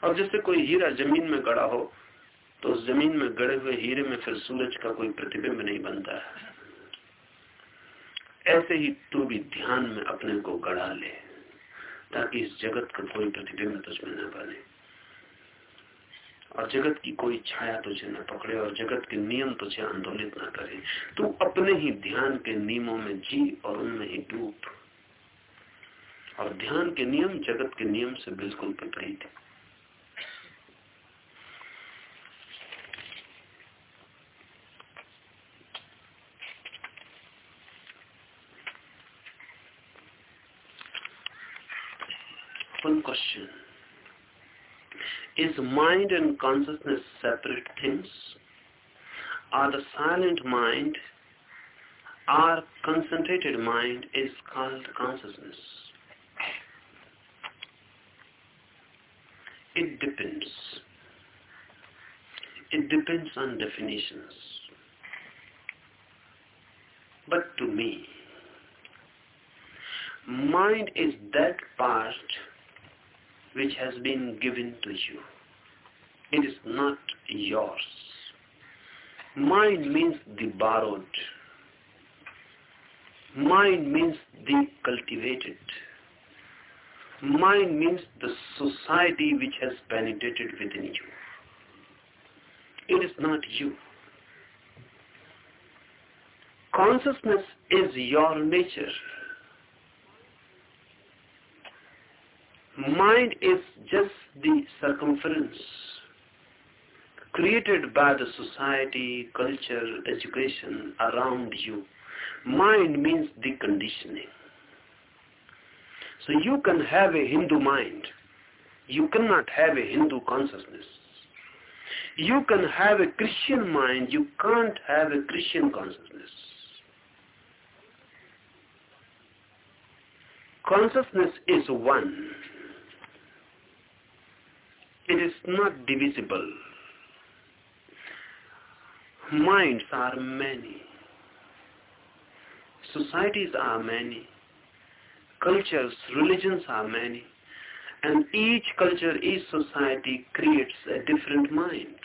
और जैसे कोई हीरा ज़मीन में गड़ा हो तो उस ज़मीन में गड़े हुए हीरे में फिर सूरज का कोई प्रतिबिंब नहीं बनता। है ऐसे ही तू भी ध्यान में अपने को गड़ा ले, ताकि इस जगत का कोई प्रतिबिंब तुझमें न बने। और जगत की कोई छाया तुझे न पकड़े और जगत के नियम तुझे आंदोलित न करे। तू अपने ही ध्यान के नियमों में जी और उनमें ही डूब। और ध्यान के नियम जगत के नियम से बिल्कुल विपरीत है। One question. Is mind and consciousness separate things? Are the silent mind our concentrated mind is called consciousness? It depends. It depends on definitions. But to me, mind is that part which has been given to you. It is not yours. Mind means the borrowed. Mind means the cultivated. Mind means the society which has penetrated within you. It is not you. Consciousness is your nature. Mind is just the circumference created by the society, culture, education around you. Mind means the conditioning. So you can have a Hindu mind. You cannot have a Hindu consciousness. You can have a Christian mind. You can't have a Christian consciousness. Consciousness is one. It is not divisible. Minds are many. Societies are many. Cultures, religions are many. And each culture, each society creates a different mind.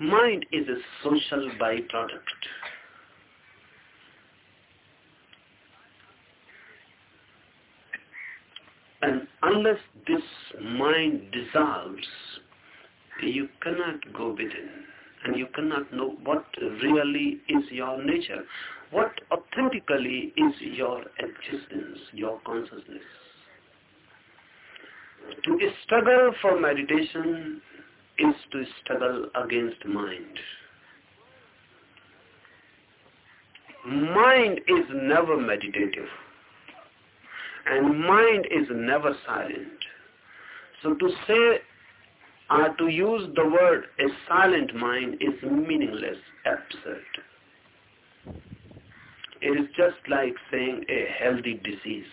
Mind is a social byproduct. And unless this mind dissolves, you cannot go within and you cannot know what really is your nature, what authentically is your existence, your consciousness. To struggle for meditation is to struggle against mind. Mind is never meditative and mind is never silent. So to say or to use the word a silent mind is meaningless, absurd. It is just like saying a healthy disease.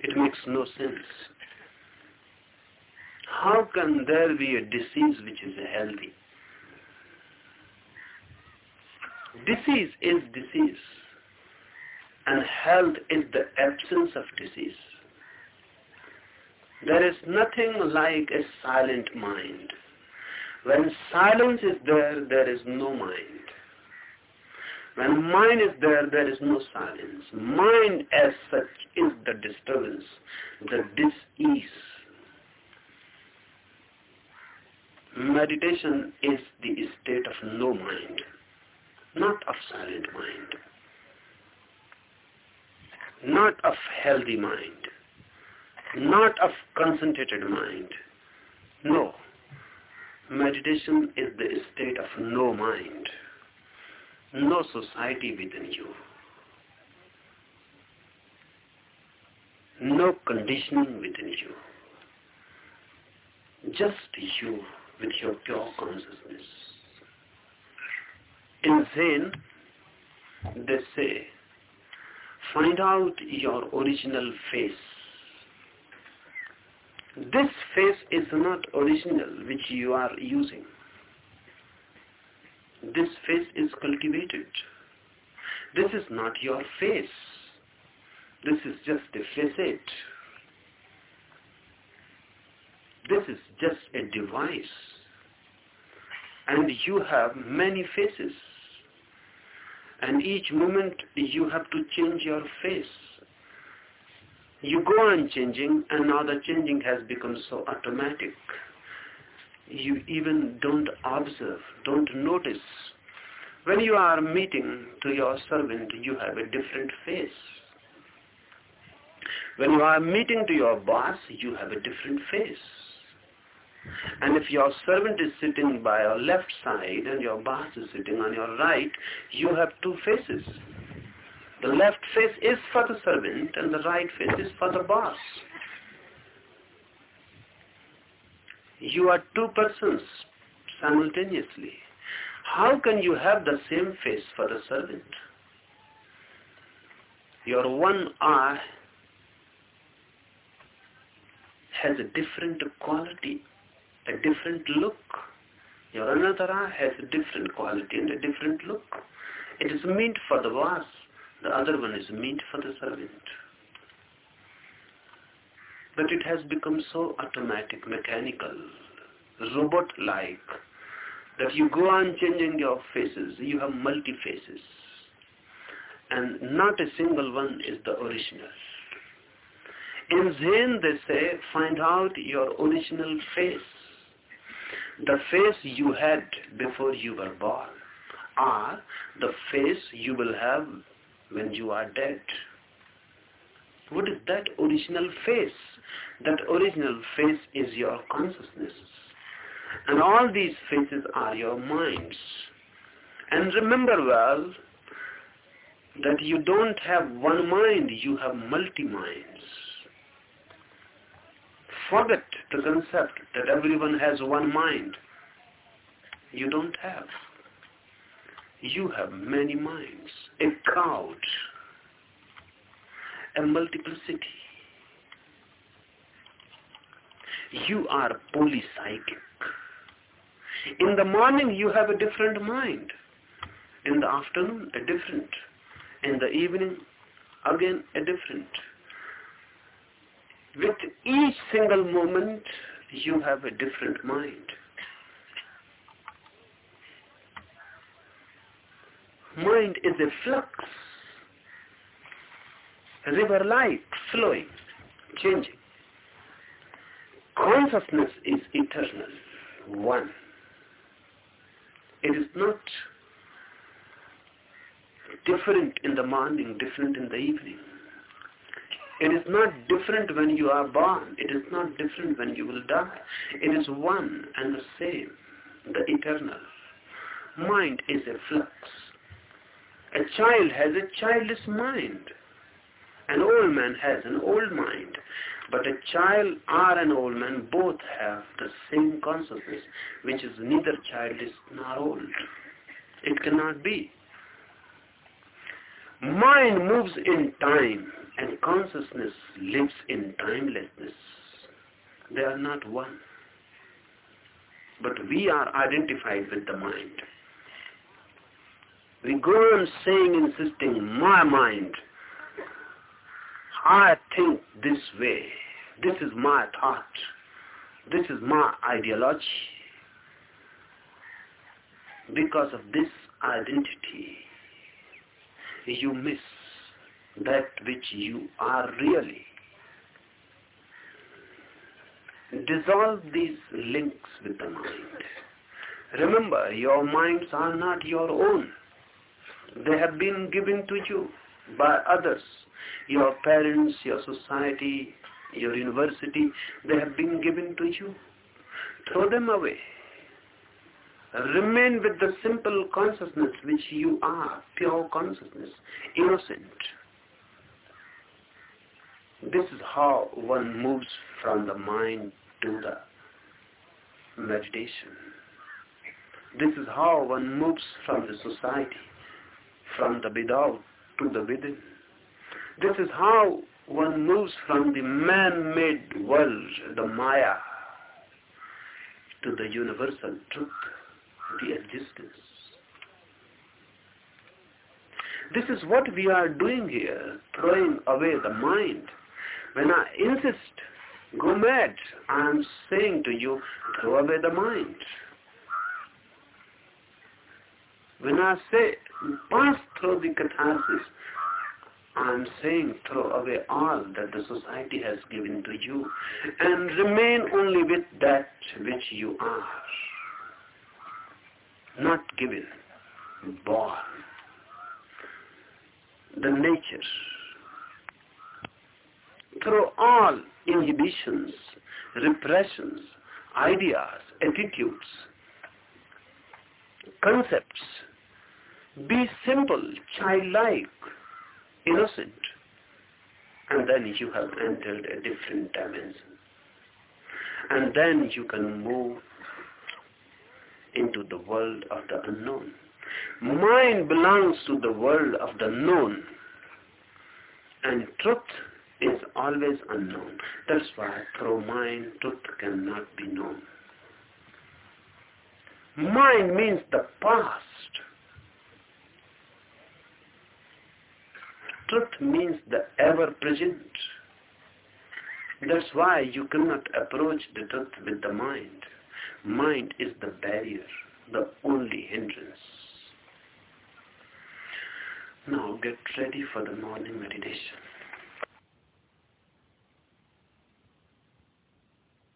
It makes no sense. How can there be a disease which is healthy? Disease is disease and health is the absence of disease. There is nothing like a silent mind. When silence is there, there is no mind. When mind is there, there is no silence. Mind as such is the disturbance, the dis-ease. Meditation is the state of no mind, not of silent mind not of healthy mind, not of concentrated mind. No. Meditation is the state of no mind, no society within you, no conditioning within you, just you with your pure consciousness. In Zen, they say Find out your original face. This face is not original which you are using. This face is cultivated. This is not your face. This is just a facade. This is just a device. And you have many faces and each moment you have to change your face. You go on changing and now the changing has become so automatic. you even don't observe, don't notice. When you are meeting to your servant, you have a different face. When you are meeting to your boss, you have a different face. And if your servant is sitting by your left side and your boss is sitting on your right, you have two faces. The left face is for the servant and the right face is for the boss. You are two persons simultaneously. How can you have the same face for the servant? Your one eye has a different quality, a different look. Your another has a different quality and a different look. It is meant for the boss. The other one is meant for the servant. But it has become so automatic, mechanical, robot-like, that you go on changing your faces. You have multi-faces. And not a single one is the original. In Zen, they say, find out your original face. The face you had before you were born, or the face you will have when you are dead. What is that original face? That original face is your consciousness. And all these faces are your minds. And remember well that you don't have one mind, you have multi-minds. Forget the concept that everyone has one mind. You don't have. You have many minds, a crowd, a multiplicity. You are polypsychic. In the morning you have a different mind. In the afternoon a different. In the evening again a different. With each single moment you have a different mind. Mind is a flux, river-like, flowing, changing. Consciousness is eternal, one. It is not different in the morning, different in the evening. It is not different when you are born. It is not different when you will die. It is one and the same, the eternal. Mind is a flux. A child has a childish mind. An old man has an old mind. But a child or an old man both have the same consciousness, which is neither childish nor old. It cannot be. Mind moves in time and consciousness lives in timelessness. They are not one. But we are identified with the mind. We go on saying, insisting, my mind. I think this way. This is my thought. This is my ideology. Because of this identity, you miss that which you are really. Dissolve these links with the mind. Remember, your minds are not your own. They have been given to you by others. Your parents, your society, your university, they have been given to you. Throw them away. Remain with the simple consciousness which you are, pure consciousness, innocent. This is how one moves from the mind to the meditation. This is how one moves from the society, from the without to the within. This is how one moves from the man-made world, the Maya, to the universal truth, the existence. This is what we are doing here, throwing away the mind. When I insist, go mad, I am saying to you, throw away the mind. When I say, pass through the catharsis, I'm saying throw away all that the society has given to you and remain only with that which you are. Not given, born. The nature. Throw all inhibitions, repressions, ideas, attitudes, concepts. Be simple, childlike, innocent. And then you have entered a different dimension. And then you can move into the world of the unknown. Mind belongs to the world of the known. And truth is always unknown. That's why through mind, truth cannot be known. Mind means the past. Truth means the ever-present. That's why you cannot approach the truth with the mind. Mind is the barrier, the only hindrance. Now get ready for the morning meditation.